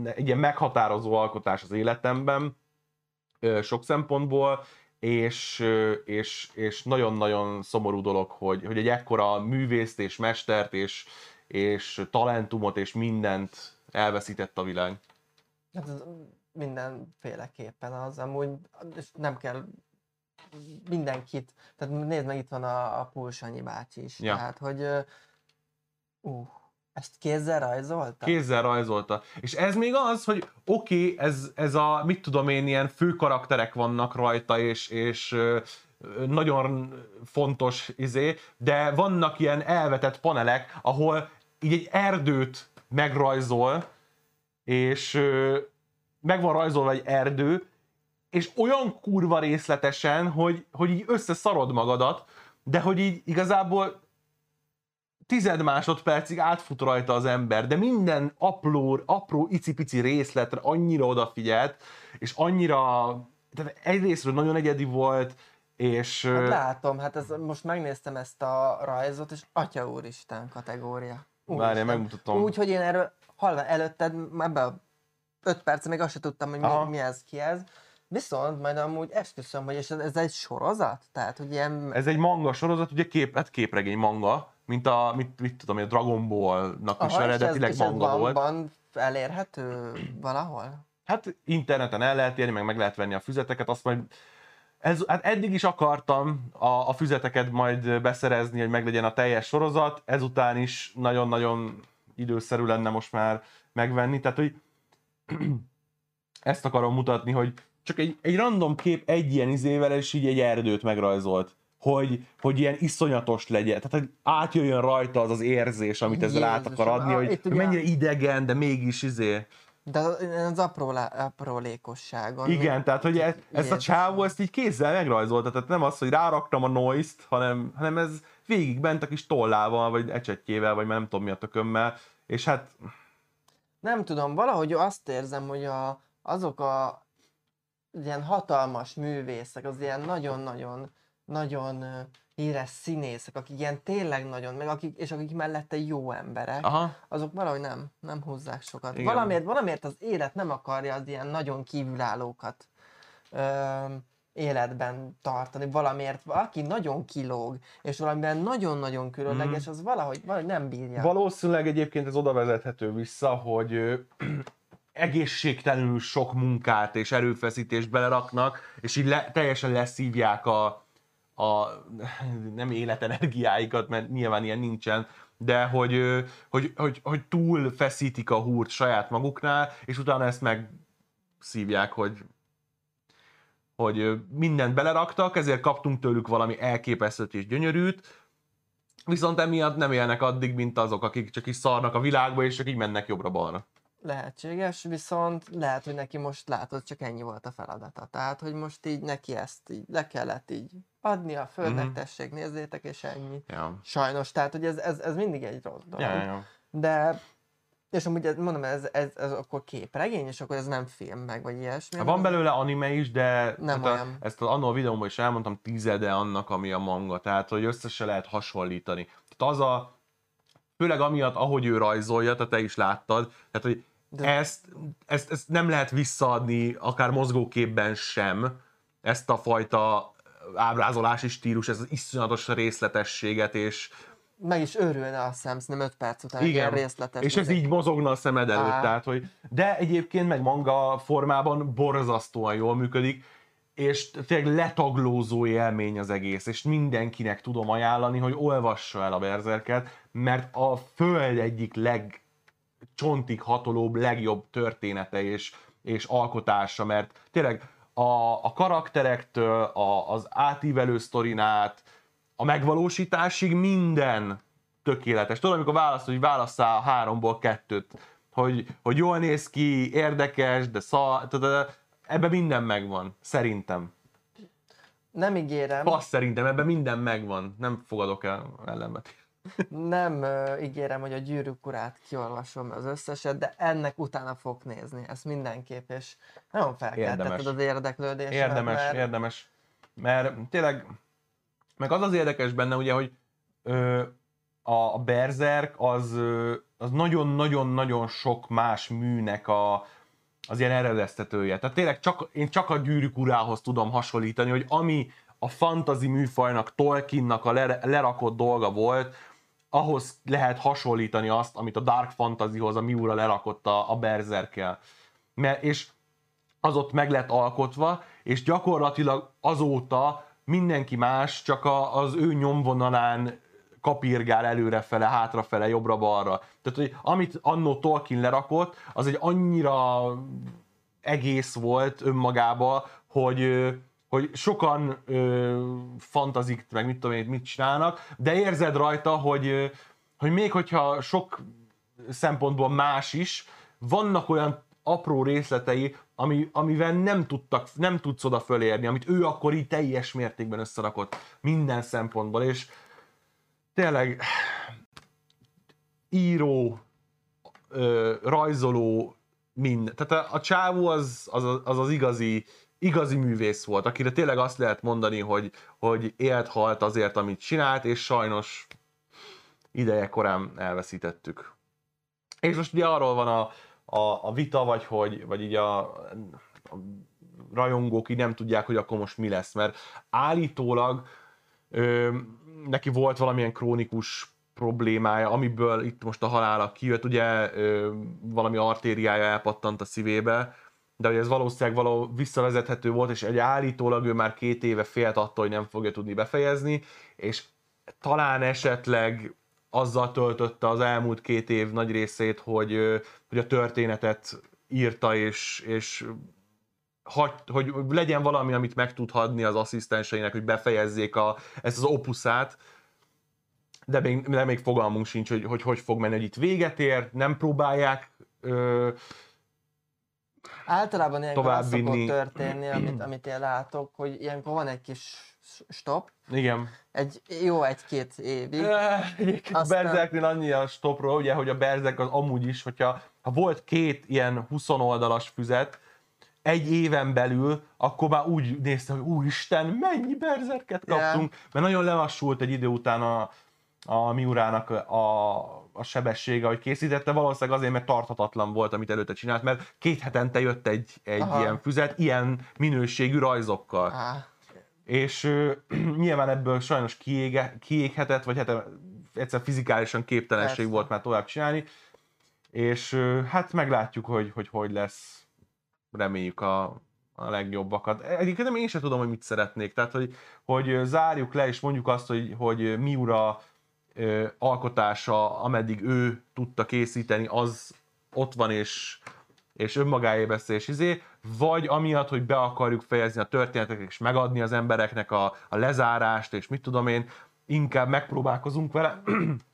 Egy ilyen meghatározó alkotás az életemben, sok szempontból, és, és, és nagyon-nagyon szomorú dolog, hogy, hogy egy ekkora művészt és mestert és, és talentumot és mindent elveszített a világ. hát ez mindenféleképpen az amúgy, és nem kell mindenkit, tehát nézd meg itt van a, a Pulsanyi bácsi is, Ja. tehát hogy uh, ezt kézzel rajzolta? Kézzel rajzolta. És ez még az, hogy oké, okay, ez, ez a, mit tudom én, ilyen fő karakterek vannak rajta, és, és nagyon fontos izé, de vannak ilyen elvetett panelek, ahol így egy erdőt megrajzol, és meg van rajzolva egy erdő, és olyan kurva részletesen, hogy, hogy így összeszarod magadat, de hogy így igazából tized másodpercig átfut rajta az ember, de minden apró, apró icipici részletre annyira odafigyelt, és annyira, tehát egyrésztről nagyon egyedi volt, és Hát látom, hát ez, most megnéztem ezt a rajzot, és Atya Úristen kategória. Úristen. megmutatom. Úgy, hogy én erről hallva előtted, ebbe a 5 perc még azt sem tudtam, hogy Aha. mi, mi ez, ki ez. Viszont majd amúgy esküszöm, hogy és ez, ez egy sorozat? Tehát, hogy ilyen... Ez egy manga sorozat, ugye kép, hát képregény manga, mint a, mit, mit tudom, én, a Dragon Ball-nak is és ez, eredetileg manga van, volt. van elérhető valahol? Hát interneten el lehet érni, meg meg lehet venni a füzeteket, azt majd ez, hát eddig is akartam a, a füzeteket majd beszerezni, hogy meglegyen a teljes sorozat, ezután is nagyon-nagyon időszerű lenne most már megvenni, tehát hogy ezt akarom mutatni, hogy csak egy, egy random kép egy ilyen izével, és így egy erdőt megrajzolt. Hogy, hogy ilyen iszonyatos legyen, tehát hogy átjöjjön rajta az az érzés, amit ezzel át Jézusom, akar adni, hogy ugye- mennyire idegen, de mégis izé. De az apró, aprólékosságon. Igen, tehát hogy ez, ezt a csávó ezt így kézzel megrajzolta, tehát nem az, hogy ráraktam a noise-t, hanem, hanem ez végig bent a kis tollával, vagy ecsetjével, vagy nem tudom mi a tökömmel, és hát Nem tudom, valahogy azt érzem, hogy a, azok a ilyen hatalmas művészek, az ilyen nagyon-nagyon nagyon híres színészek, akik ilyen tényleg nagyon, meg akik, és akik mellette jó emberek, aha, azok valahogy nem, nem húzzák sokat. Igen. Valamiért, valamiért az élet nem akarja az ilyen nagyon kívülállókat. Ö, életben tartani valamiért. Valaki nagyon kilóg, és valamiben nagyon-nagyon különleges, az valahogy, valahogy nem bírja. Valószínűleg egyébként ez oda vezethető vissza, hogy ö, egészségtelenül sok munkát és erőfeszítést beleraknak, és így le, teljesen leszívják a, a nem életenergiáikat, mert nyilván ilyen nincsen, de hogy, hogy, hogy, hogy túl feszítik a húrt saját maguknál, és utána ezt meg szívják, hogy hogy mindent beleraktak, ezért kaptunk tőlük valami elképesztőt és gyönyörűt, viszont emiatt nem élnek addig, mint azok, akik csak is szarnak a világba, és csak így mennek jobbra-balra. Lehetséges, viszont lehet, hogy neki most látod, csak ennyi volt a feladata. Tehát, hogy most így neki ezt így le kellett így adni a földnek, Mhm. tessék, nézzétek, és ennyi. Ja. Sajnos, tehát, hogy ez, ez, ez mindig egy rossz dolog. Ja, ja. De, és amúgy mondom, ez, ez, ez akkor képregény, és akkor ez nem film meg, vagy ilyesmi. Van hanem belőle anime is, de Nem tehát olyan. A, ezt az annó a is elmondtam, tizede annak, ami a manga, tehát hogy össze se lehet hasonlítani. Tehát az a, főleg amiatt, ahogy ő rajzolja, tehát te is láttad, tehát hogy De- ezt, ezt, ezt nem lehet visszaadni, akár mozgóképben sem, ezt a fajta ábrázolási stílus, ez az iszonyatos részletességet, és, Meg is őrülne a szemsz, nem 5 perc után ilyen részletes. és ez így mozogna a szemed előtt, Á. tehát, hogy, de egyébként meg manga formában borzasztóan jól működik, és tényleg letaglózó élmény az egész, és mindenkinek tudom ajánlani, hogy olvassa el a Berserket, mert a föld egyik legcsontig hatolóbb, legjobb története és, és alkotása, mert tényleg a, a karakterektől, a, az átívelő sztorin át, a megvalósításig minden tökéletes. Tudod, amikor választ, hogy válasszál a háromból kettőt, hogy, hogy jól néz ki, érdekes, de szar, ebben minden megvan, szerintem. Nem ígérem, Passz szerintem, ebben minden megvan. Nem fogadok el ellenbet. Nem ígérem, hogy a gyűrűk urát kiolvasom az összeset, de ennek utána fogok nézni, ezt mindenképp, és nagyon felkeltetted az érdeklődésemet, Érdemes, mert érdemes. Mert tényleg, meg az az érdekes benne, ugye, hogy ö, a, Berserk az, az nagyon-nagyon-nagyon sok más műnek a, az ilyen eredeztetője. Tehát tényleg csak, én csak a gyűrűk urához tudom hasonlítani, hogy ami a fantasy műfajnak, Tolkiennak a le, lerakott dolga volt, ahhoz lehet hasonlítani azt, amit a Dark Fantasyhoz a Miura lerakott a, a Berserkkel. Mert, és az ott meg lett alkotva, és gyakorlatilag azóta mindenki más csak a, az ő nyomvonalán kapirgál előrefele, hátrafele, jobbra-balra. Tehát, hogy amit annó Tolkien lerakott, az egy annyira egész volt önmagába, hogy, hogy sokan ö, fantazik, meg mit tudom én, mit csinálnak, de érzed rajta, hogy, hogy még hogyha sok szempontból más is, vannak olyan apró részletei, ami, amivel nem, tudtak, nem tudsz oda fölérni, amit ő akkor így teljes mértékben összerakott minden szempontból, és tényleg író, ö, rajzoló, mind. Tehát a, a csávó az az, az az igazi, igazi művész volt, akire tényleg azt lehet mondani, hogy, hogy élt, halt azért, amit csinált, és sajnos ideje korán elveszítettük. És most ugye arról van a, a, a vita, vagy hogy, vagy így a, a rajongók így nem tudják, hogy akkor most mi lesz, mert állítólag ö, neki volt valamilyen krónikus problémája, amiből itt most a halála kijött, ugye ö, valami artériája elpattant a szívébe, de hogy ez valószínűleg való visszavezethető volt, és egy állítólag ő már két éve félt attól, hogy nem fogja tudni befejezni, és talán esetleg azzal töltötte az elmúlt két év nagy részét, hogy, hogy a történetet írta, és, és hagy, hogy legyen valami, amit meg tud az asszisztenseinek, hogy befejezzék a, ezt az opuszát, de még, de még fogalmunk sincs, hogy, hogy hogy fog menni, hogy itt véget ér, nem próbálják ö, Általában ilyenkor vinni. történni, amit, amit én látok, hogy ilyenkor van egy kis stop, igen. egy jó egy-két évig. Egyébként a Aztán- Berserknél annyi a stopról, ugye, hogy a Berserk az amúgy is, hogyha ha volt két ilyen 20 oldalas füzet, egy éven belül, akkor már úgy nézte, hogy úristen, mennyi berzerket kaptunk, mert nagyon lelassult egy idő után a, a Miurának a, a sebessége, hogy készítette, valószínűleg azért, mert tarthatatlan volt, amit előtte csinált, mert két hetente jött egy, egy Aha. ilyen füzet, ilyen minőségű rajzokkal. Á, És ö, nyilván ebből sajnos kiége, kiéghetett, vagy hát egyszer fizikálisan képtelenség Persze. volt már tovább csinálni. És ö, hát meglátjuk, hogy hogy, hogy lesz. Reméljük a, a legjobbakat. Egyébként én sem tudom, hogy mit szeretnék. Tehát, hogy, hogy zárjuk le, és mondjuk azt, hogy, hogy Miura ö, alkotása, ameddig ő tudta készíteni, az ott van, és, és önmagáé beszél, és izé, vagy amiatt, hogy be akarjuk fejezni a történeteket, és megadni az embereknek a, a lezárást, és mit tudom én, inkább megpróbálkozunk vele.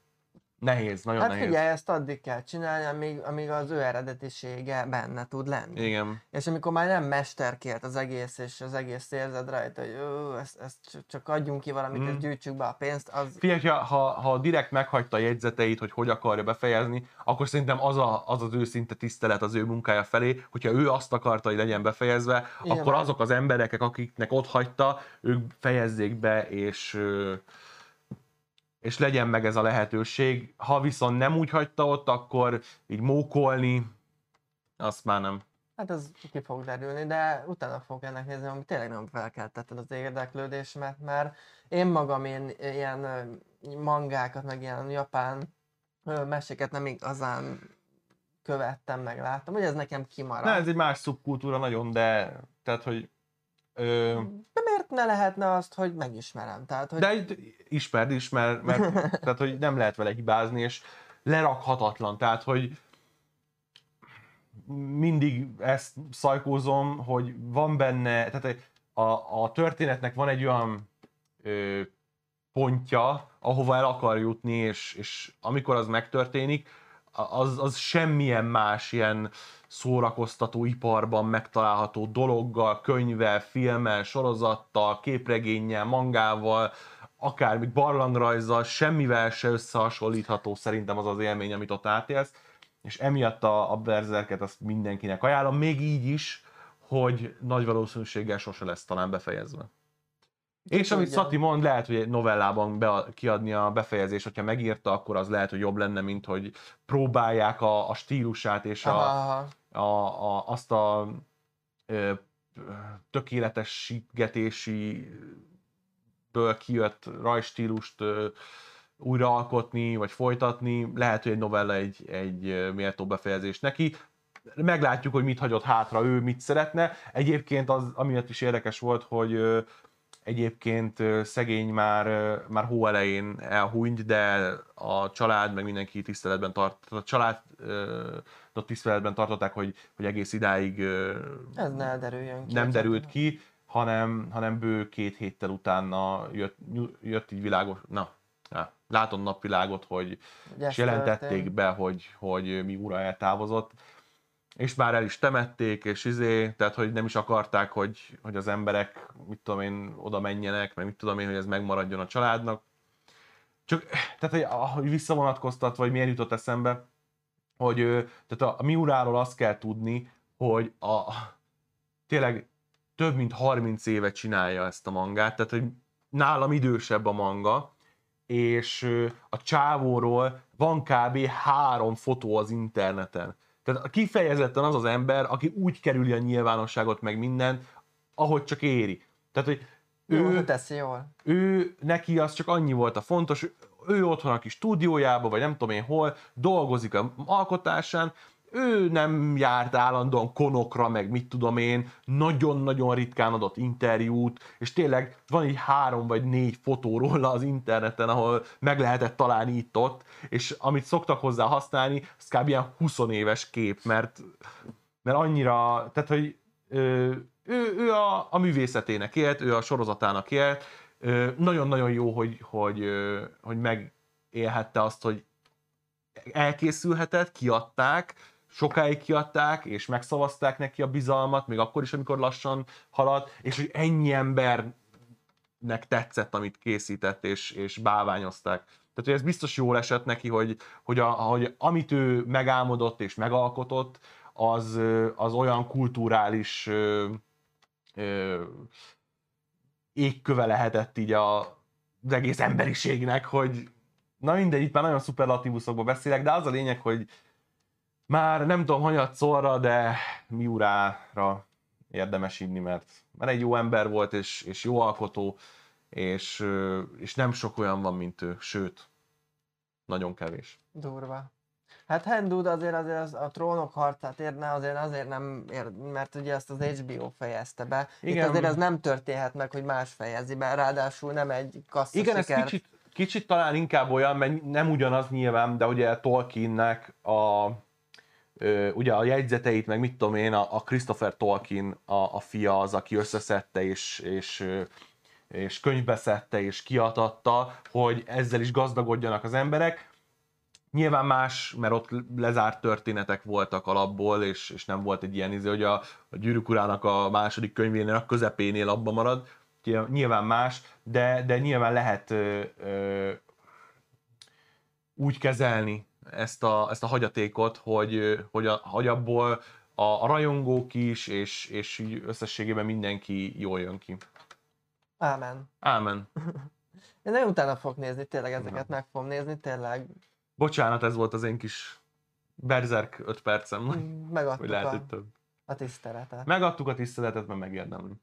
nehéz, nagyon hát nehéz. figyelj, ezt addig kell csinálni, amíg, amíg az ő eredetisége benne tud lenni. Igen. És amikor már nem mesterkélt az egész, és az egész érzed rajta, hogy ó, ezt, ezt cs- csak adjunk ki valamit, Mm. és gyűjtsük be a pénzt, az Figyelj, ha, ha, ha direkt meghagyta a jegyzeteit, hogy hogy akarja befejezni, akkor szerintem az, a, az az őszinte tisztelet az ő munkája felé, hogyha ő azt akarta, hogy legyen befejezve, Igen, akkor azok az emberek, akiknek ott hagyta, ők fejezzék be, és, és legyen meg ez a lehetőség. Ha viszont nem úgy hagyta ott, akkor így mókolni, azt már nem. Hát ez ki fog derülni, de utána fog ennek nézni, ami tényleg nem felkeltetted az érdeklődésemet, mert én magam én ilyen mangákat, meg ilyen japán meséket nem igazán követtem, meg láttam, hogy ez nekem kimarad. Na, ez egy más szubkultúra nagyon, de tehát, hogy ö, De miért ne lehetne azt, hogy megismerem? Tehát, hogy De ismerd is, mert, mert tehát, hogy nem lehet vele hibázni, és lerakhatatlan. Tehát, hogy mindig ezt szajkózom, hogy van benne, tehát a, a történetnek van egy olyan ö, pontja, ahova el akar jutni, és, és amikor az megtörténik, az, az semmilyen más ilyen szórakoztató iparban megtalálható dologgal, könyvvel, filmmel, sorozattal, képregénnyel, mangával, akár még barlangrajzzal, semmivel se összehasonlítható szerintem az az élmény, amit ott átélsz, és emiatt a, a Berserket azt mindenkinek ajánlom, még így is, hogy nagy valószínűséggel sose lesz talán befejezve. És amit. Szati mond, lehet, hogy egy novellában be, kiadni a befejezés, hogyha megírta, akkor az lehet, hogy jobb lenne, mint hogy próbálják a, a stílusát és a, Aha, aha. a, a, azt a ö, tökéletesítési ből kijött rajstílust ö, újraalkotni, vagy folytatni. Lehet, hogy egy novella egy, egy méltó befejezés neki. Meglátjuk, hogy mit hagyott hátra ő, mit szeretne. Egyébként az, amiatt is érdekes volt, hogy egyébként szegény már, már hó elején elhunyt, de a család, meg mindenki tiszteletben tart, a család ott tiszteletben tartották, hogy, hogy egész idáig Ez ne derüljön ki. nem derült ki, hanem, hanem bő két héttel utána jött, jött így világos, na, látom napvilágot, hogy és jelentették történt. be, hogy, hogy mi ura eltávozott, és már el is temették, és izé, tehát hogy nem is akarták, hogy, hogy az emberek, mit tudom én, oda menjenek, meg mit tudom én, hogy ez megmaradjon a családnak. Csak, tehát hogy, ahogy visszavonatkoztat, vagy milyen jutott eszembe, hogy tehát a, a Miuráról azt kell tudni, hogy a, tényleg több mint 30 éve csinálja ezt a mangát, tehát hogy nálam idősebb a manga, és a csávóról van kb. három fotó az interneten. Tehát kifejezetten az az ember, aki úgy kerüli a nyilvánosságot meg minden, ahogy csak éri. Tehát, hogy Ő ő, teszi jól. ő, neki az csak annyi volt a fontos, ő otthon a kis stúdiójába, vagy nem tudom én hol, dolgozik a alkotásán, ő nem járt állandóan konokra, meg mit tudom én, nagyon-nagyon ritkán adott interjút, és tényleg van így három vagy négy fotó róla az interneten, ahol meg lehetett találni itt-ott, és amit szoktak hozzá használni, az kb. ilyen 20 éves kép, mert, mert annyira, tehát hogy ö, ő, ő a, a művészetének élt, ő a sorozatának élt, nagyon-nagyon jó, hogy, hogy, hogy megélhette azt, hogy elkészülhetett, kiadták, sokáig kiadták, és megszavazták neki a bizalmat, még akkor is, amikor lassan halad, és hogy ennyi embernek tetszett, amit készített, és, és báványozták. Tehát, hogy ez biztos jól esett neki, hogy, hogy, a, hogy amit ő megálmodott és megalkotott, az, az olyan kulturális ö, ö, égköve lehetett így a, az egész emberiségnek, hogy na mindegy, itt már nagyon szuperlatívuszokban beszélek, de az a lényeg, hogy már nem tudom, hanyat szorra, de Miurára érdemes inni, mert, mert egy jó ember volt, és, és jó alkotó, és, és nem sok olyan van, mint ő, sőt, nagyon kevés. Durva. Hát Hendud azért, azért az, a trónok harcát érne, azért azért nem ér, mert ugye ezt az HBO fejezte be. Igen. Itt azért ez nem történhet meg, hogy más fejezi be, ráadásul nem egy kassza Igen, ez kicsit, kicsit talán inkább olyan, mert nem ugyanaz nyilván, de ugye Tolkiennek a, ugye a jegyzeteit, meg mit tudom én, a, Christopher Tolkien a, a fia az, aki összeszedte és, és, és könyvbe szedte és kiadatta, hogy ezzel is gazdagodjanak az emberek. Nyilván más, mert ott lezárt történetek voltak alapból, és, és nem volt egy ilyen izé, hogy a, a Gyűrűk Urának a második könyvénél a közepénél abba marad. Nyilván más, de, de nyilván lehet ö, ö, úgy kezelni ezt a, ezt a hagyatékot, hogy, hogy, a, hogy abból a, a rajongók is, és, és így összességében mindenki jól jön ki. Ámen. Ámen. Én nagyon utána fogok nézni, tényleg ezeket meg fogom nézni, tényleg Bocsánat, ez volt az én kis Berserk 5 percem, hogy megadtuk lehet, a, hogy több. a tiszteletet. Megadtuk a tiszteletet, mert megérdemli.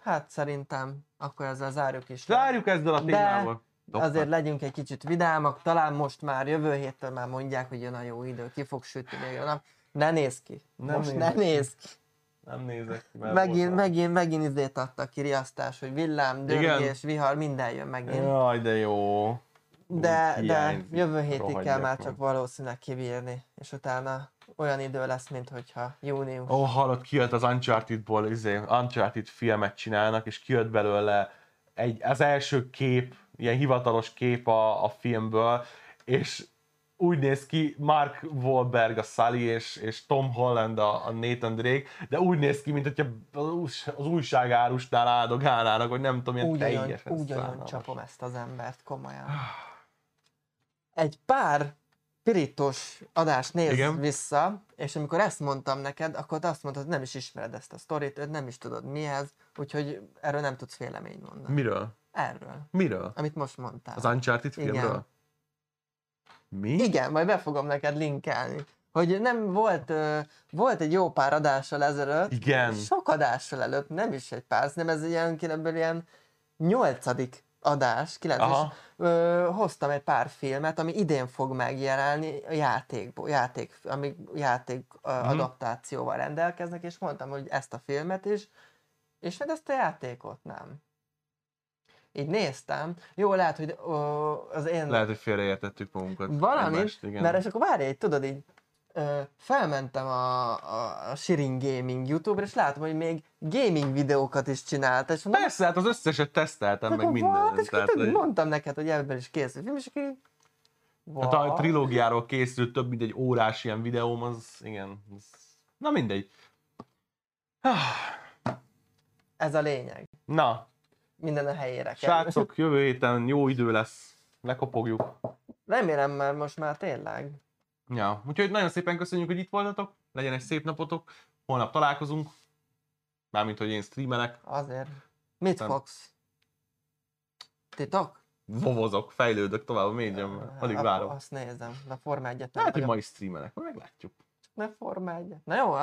Hát szerintem akkor ezzel zárjuk is. Zárjuk ezzel a De Dobd Azért legyünk egy kicsit vidámak, talán most már jövő héttől már mondják, hogy jön a jó idő, ki fog sütni a nap. Ne néz ki. Nem most néz ne néz ki. Nem nézek ki, mert Megint, megint, megint izét adtak ki riasztás, hogy villám, dörgés, vihar, minden jön megint. Jaj, de jó. De, Úgy de hiányzik. jövő hétig kell már csak valószínűleg kibírni, és utána olyan idő lesz, mint hogyha június. Ó, oh, hallott, kijött az Uncharted-ból, izé, Uncharted filmet csinálnak, és kijött belőle egy, az első kép, ilyen hivatalos kép a, a filmből, és úgy néz ki Mark Wahlberg a Sully, és, és Tom Holland a, a Nathan Drake, de úgy néz ki, mint hogyha az újs- az újságárusnál áldogálnának, hogy nem tudom, ilyen úgy olyan, teljesen úgy olyan szánalmas. csapom ezt az embert, komolyan. Egy pár pirítós adást néz Igen. Vissza, és amikor ezt mondtam neked, akkor te azt mondtad, hogy nem is ismered ezt a sztorit, nem is tudod mi ez, úgyhogy erről nem tudsz véleményt mondani. Miről? Erről, Miről? amit most mondtál. Az Uncharted Igen. filmről? Mi? Igen, majd be fogom neked linkelni. Hogy nem volt, volt egy jó pár adással ezelőtt, Igen. sok adással előtt, nem is egy pár, nem ez ilyen, ebből ilyen nyolcadik adás, kilenc, és ö, hoztam egy pár filmet, ami idén fog megjelenni a játékból, játék, ami játék ö, Mhm. adaptációval rendelkeznek, és mondtam, hogy ezt a filmet is, és hát ezt a játékot nem. Így néztem, jó, lehet, hogy ö, az én Lehet, hogy félreértettük magunkat. valamit, Egymást, igen. mert és akkor várj egy, tudod így, ö, felmentem a, a, a Shirin Gaming YouTube-ra, és látom, hogy még gaming videókat is csinált, és mondom, Persze, hát az összeset teszteltem, meg akkor minden. what? És Tehát, hogy- mondtam neked, hogy ebből is készül film, és akkor Hát a trilógiáról készült több mint egy órás ilyen videóm, az igen. Az... Na mindegy. Ah, Ez a lényeg. Na, Minden a helyére kell. srácok, jövő héten jó idő lesz. Lekopogjuk. Remélem, mert most már tényleg. Ja, úgyhogy nagyon szépen köszönjük, hogy itt voltatok. Legyen egy szép napotok. Holnap találkozunk. Mármint, hogy én streamelek. Azért. Mit Nem. fogsz? Titok? Vovozok, fejlődök tovább a médiumban. Alig várom. Azt nézem. Na Forma 1 Lehet, hogy ma is streamelek. Meglátjuk. Ne Forma 1 Na jó, az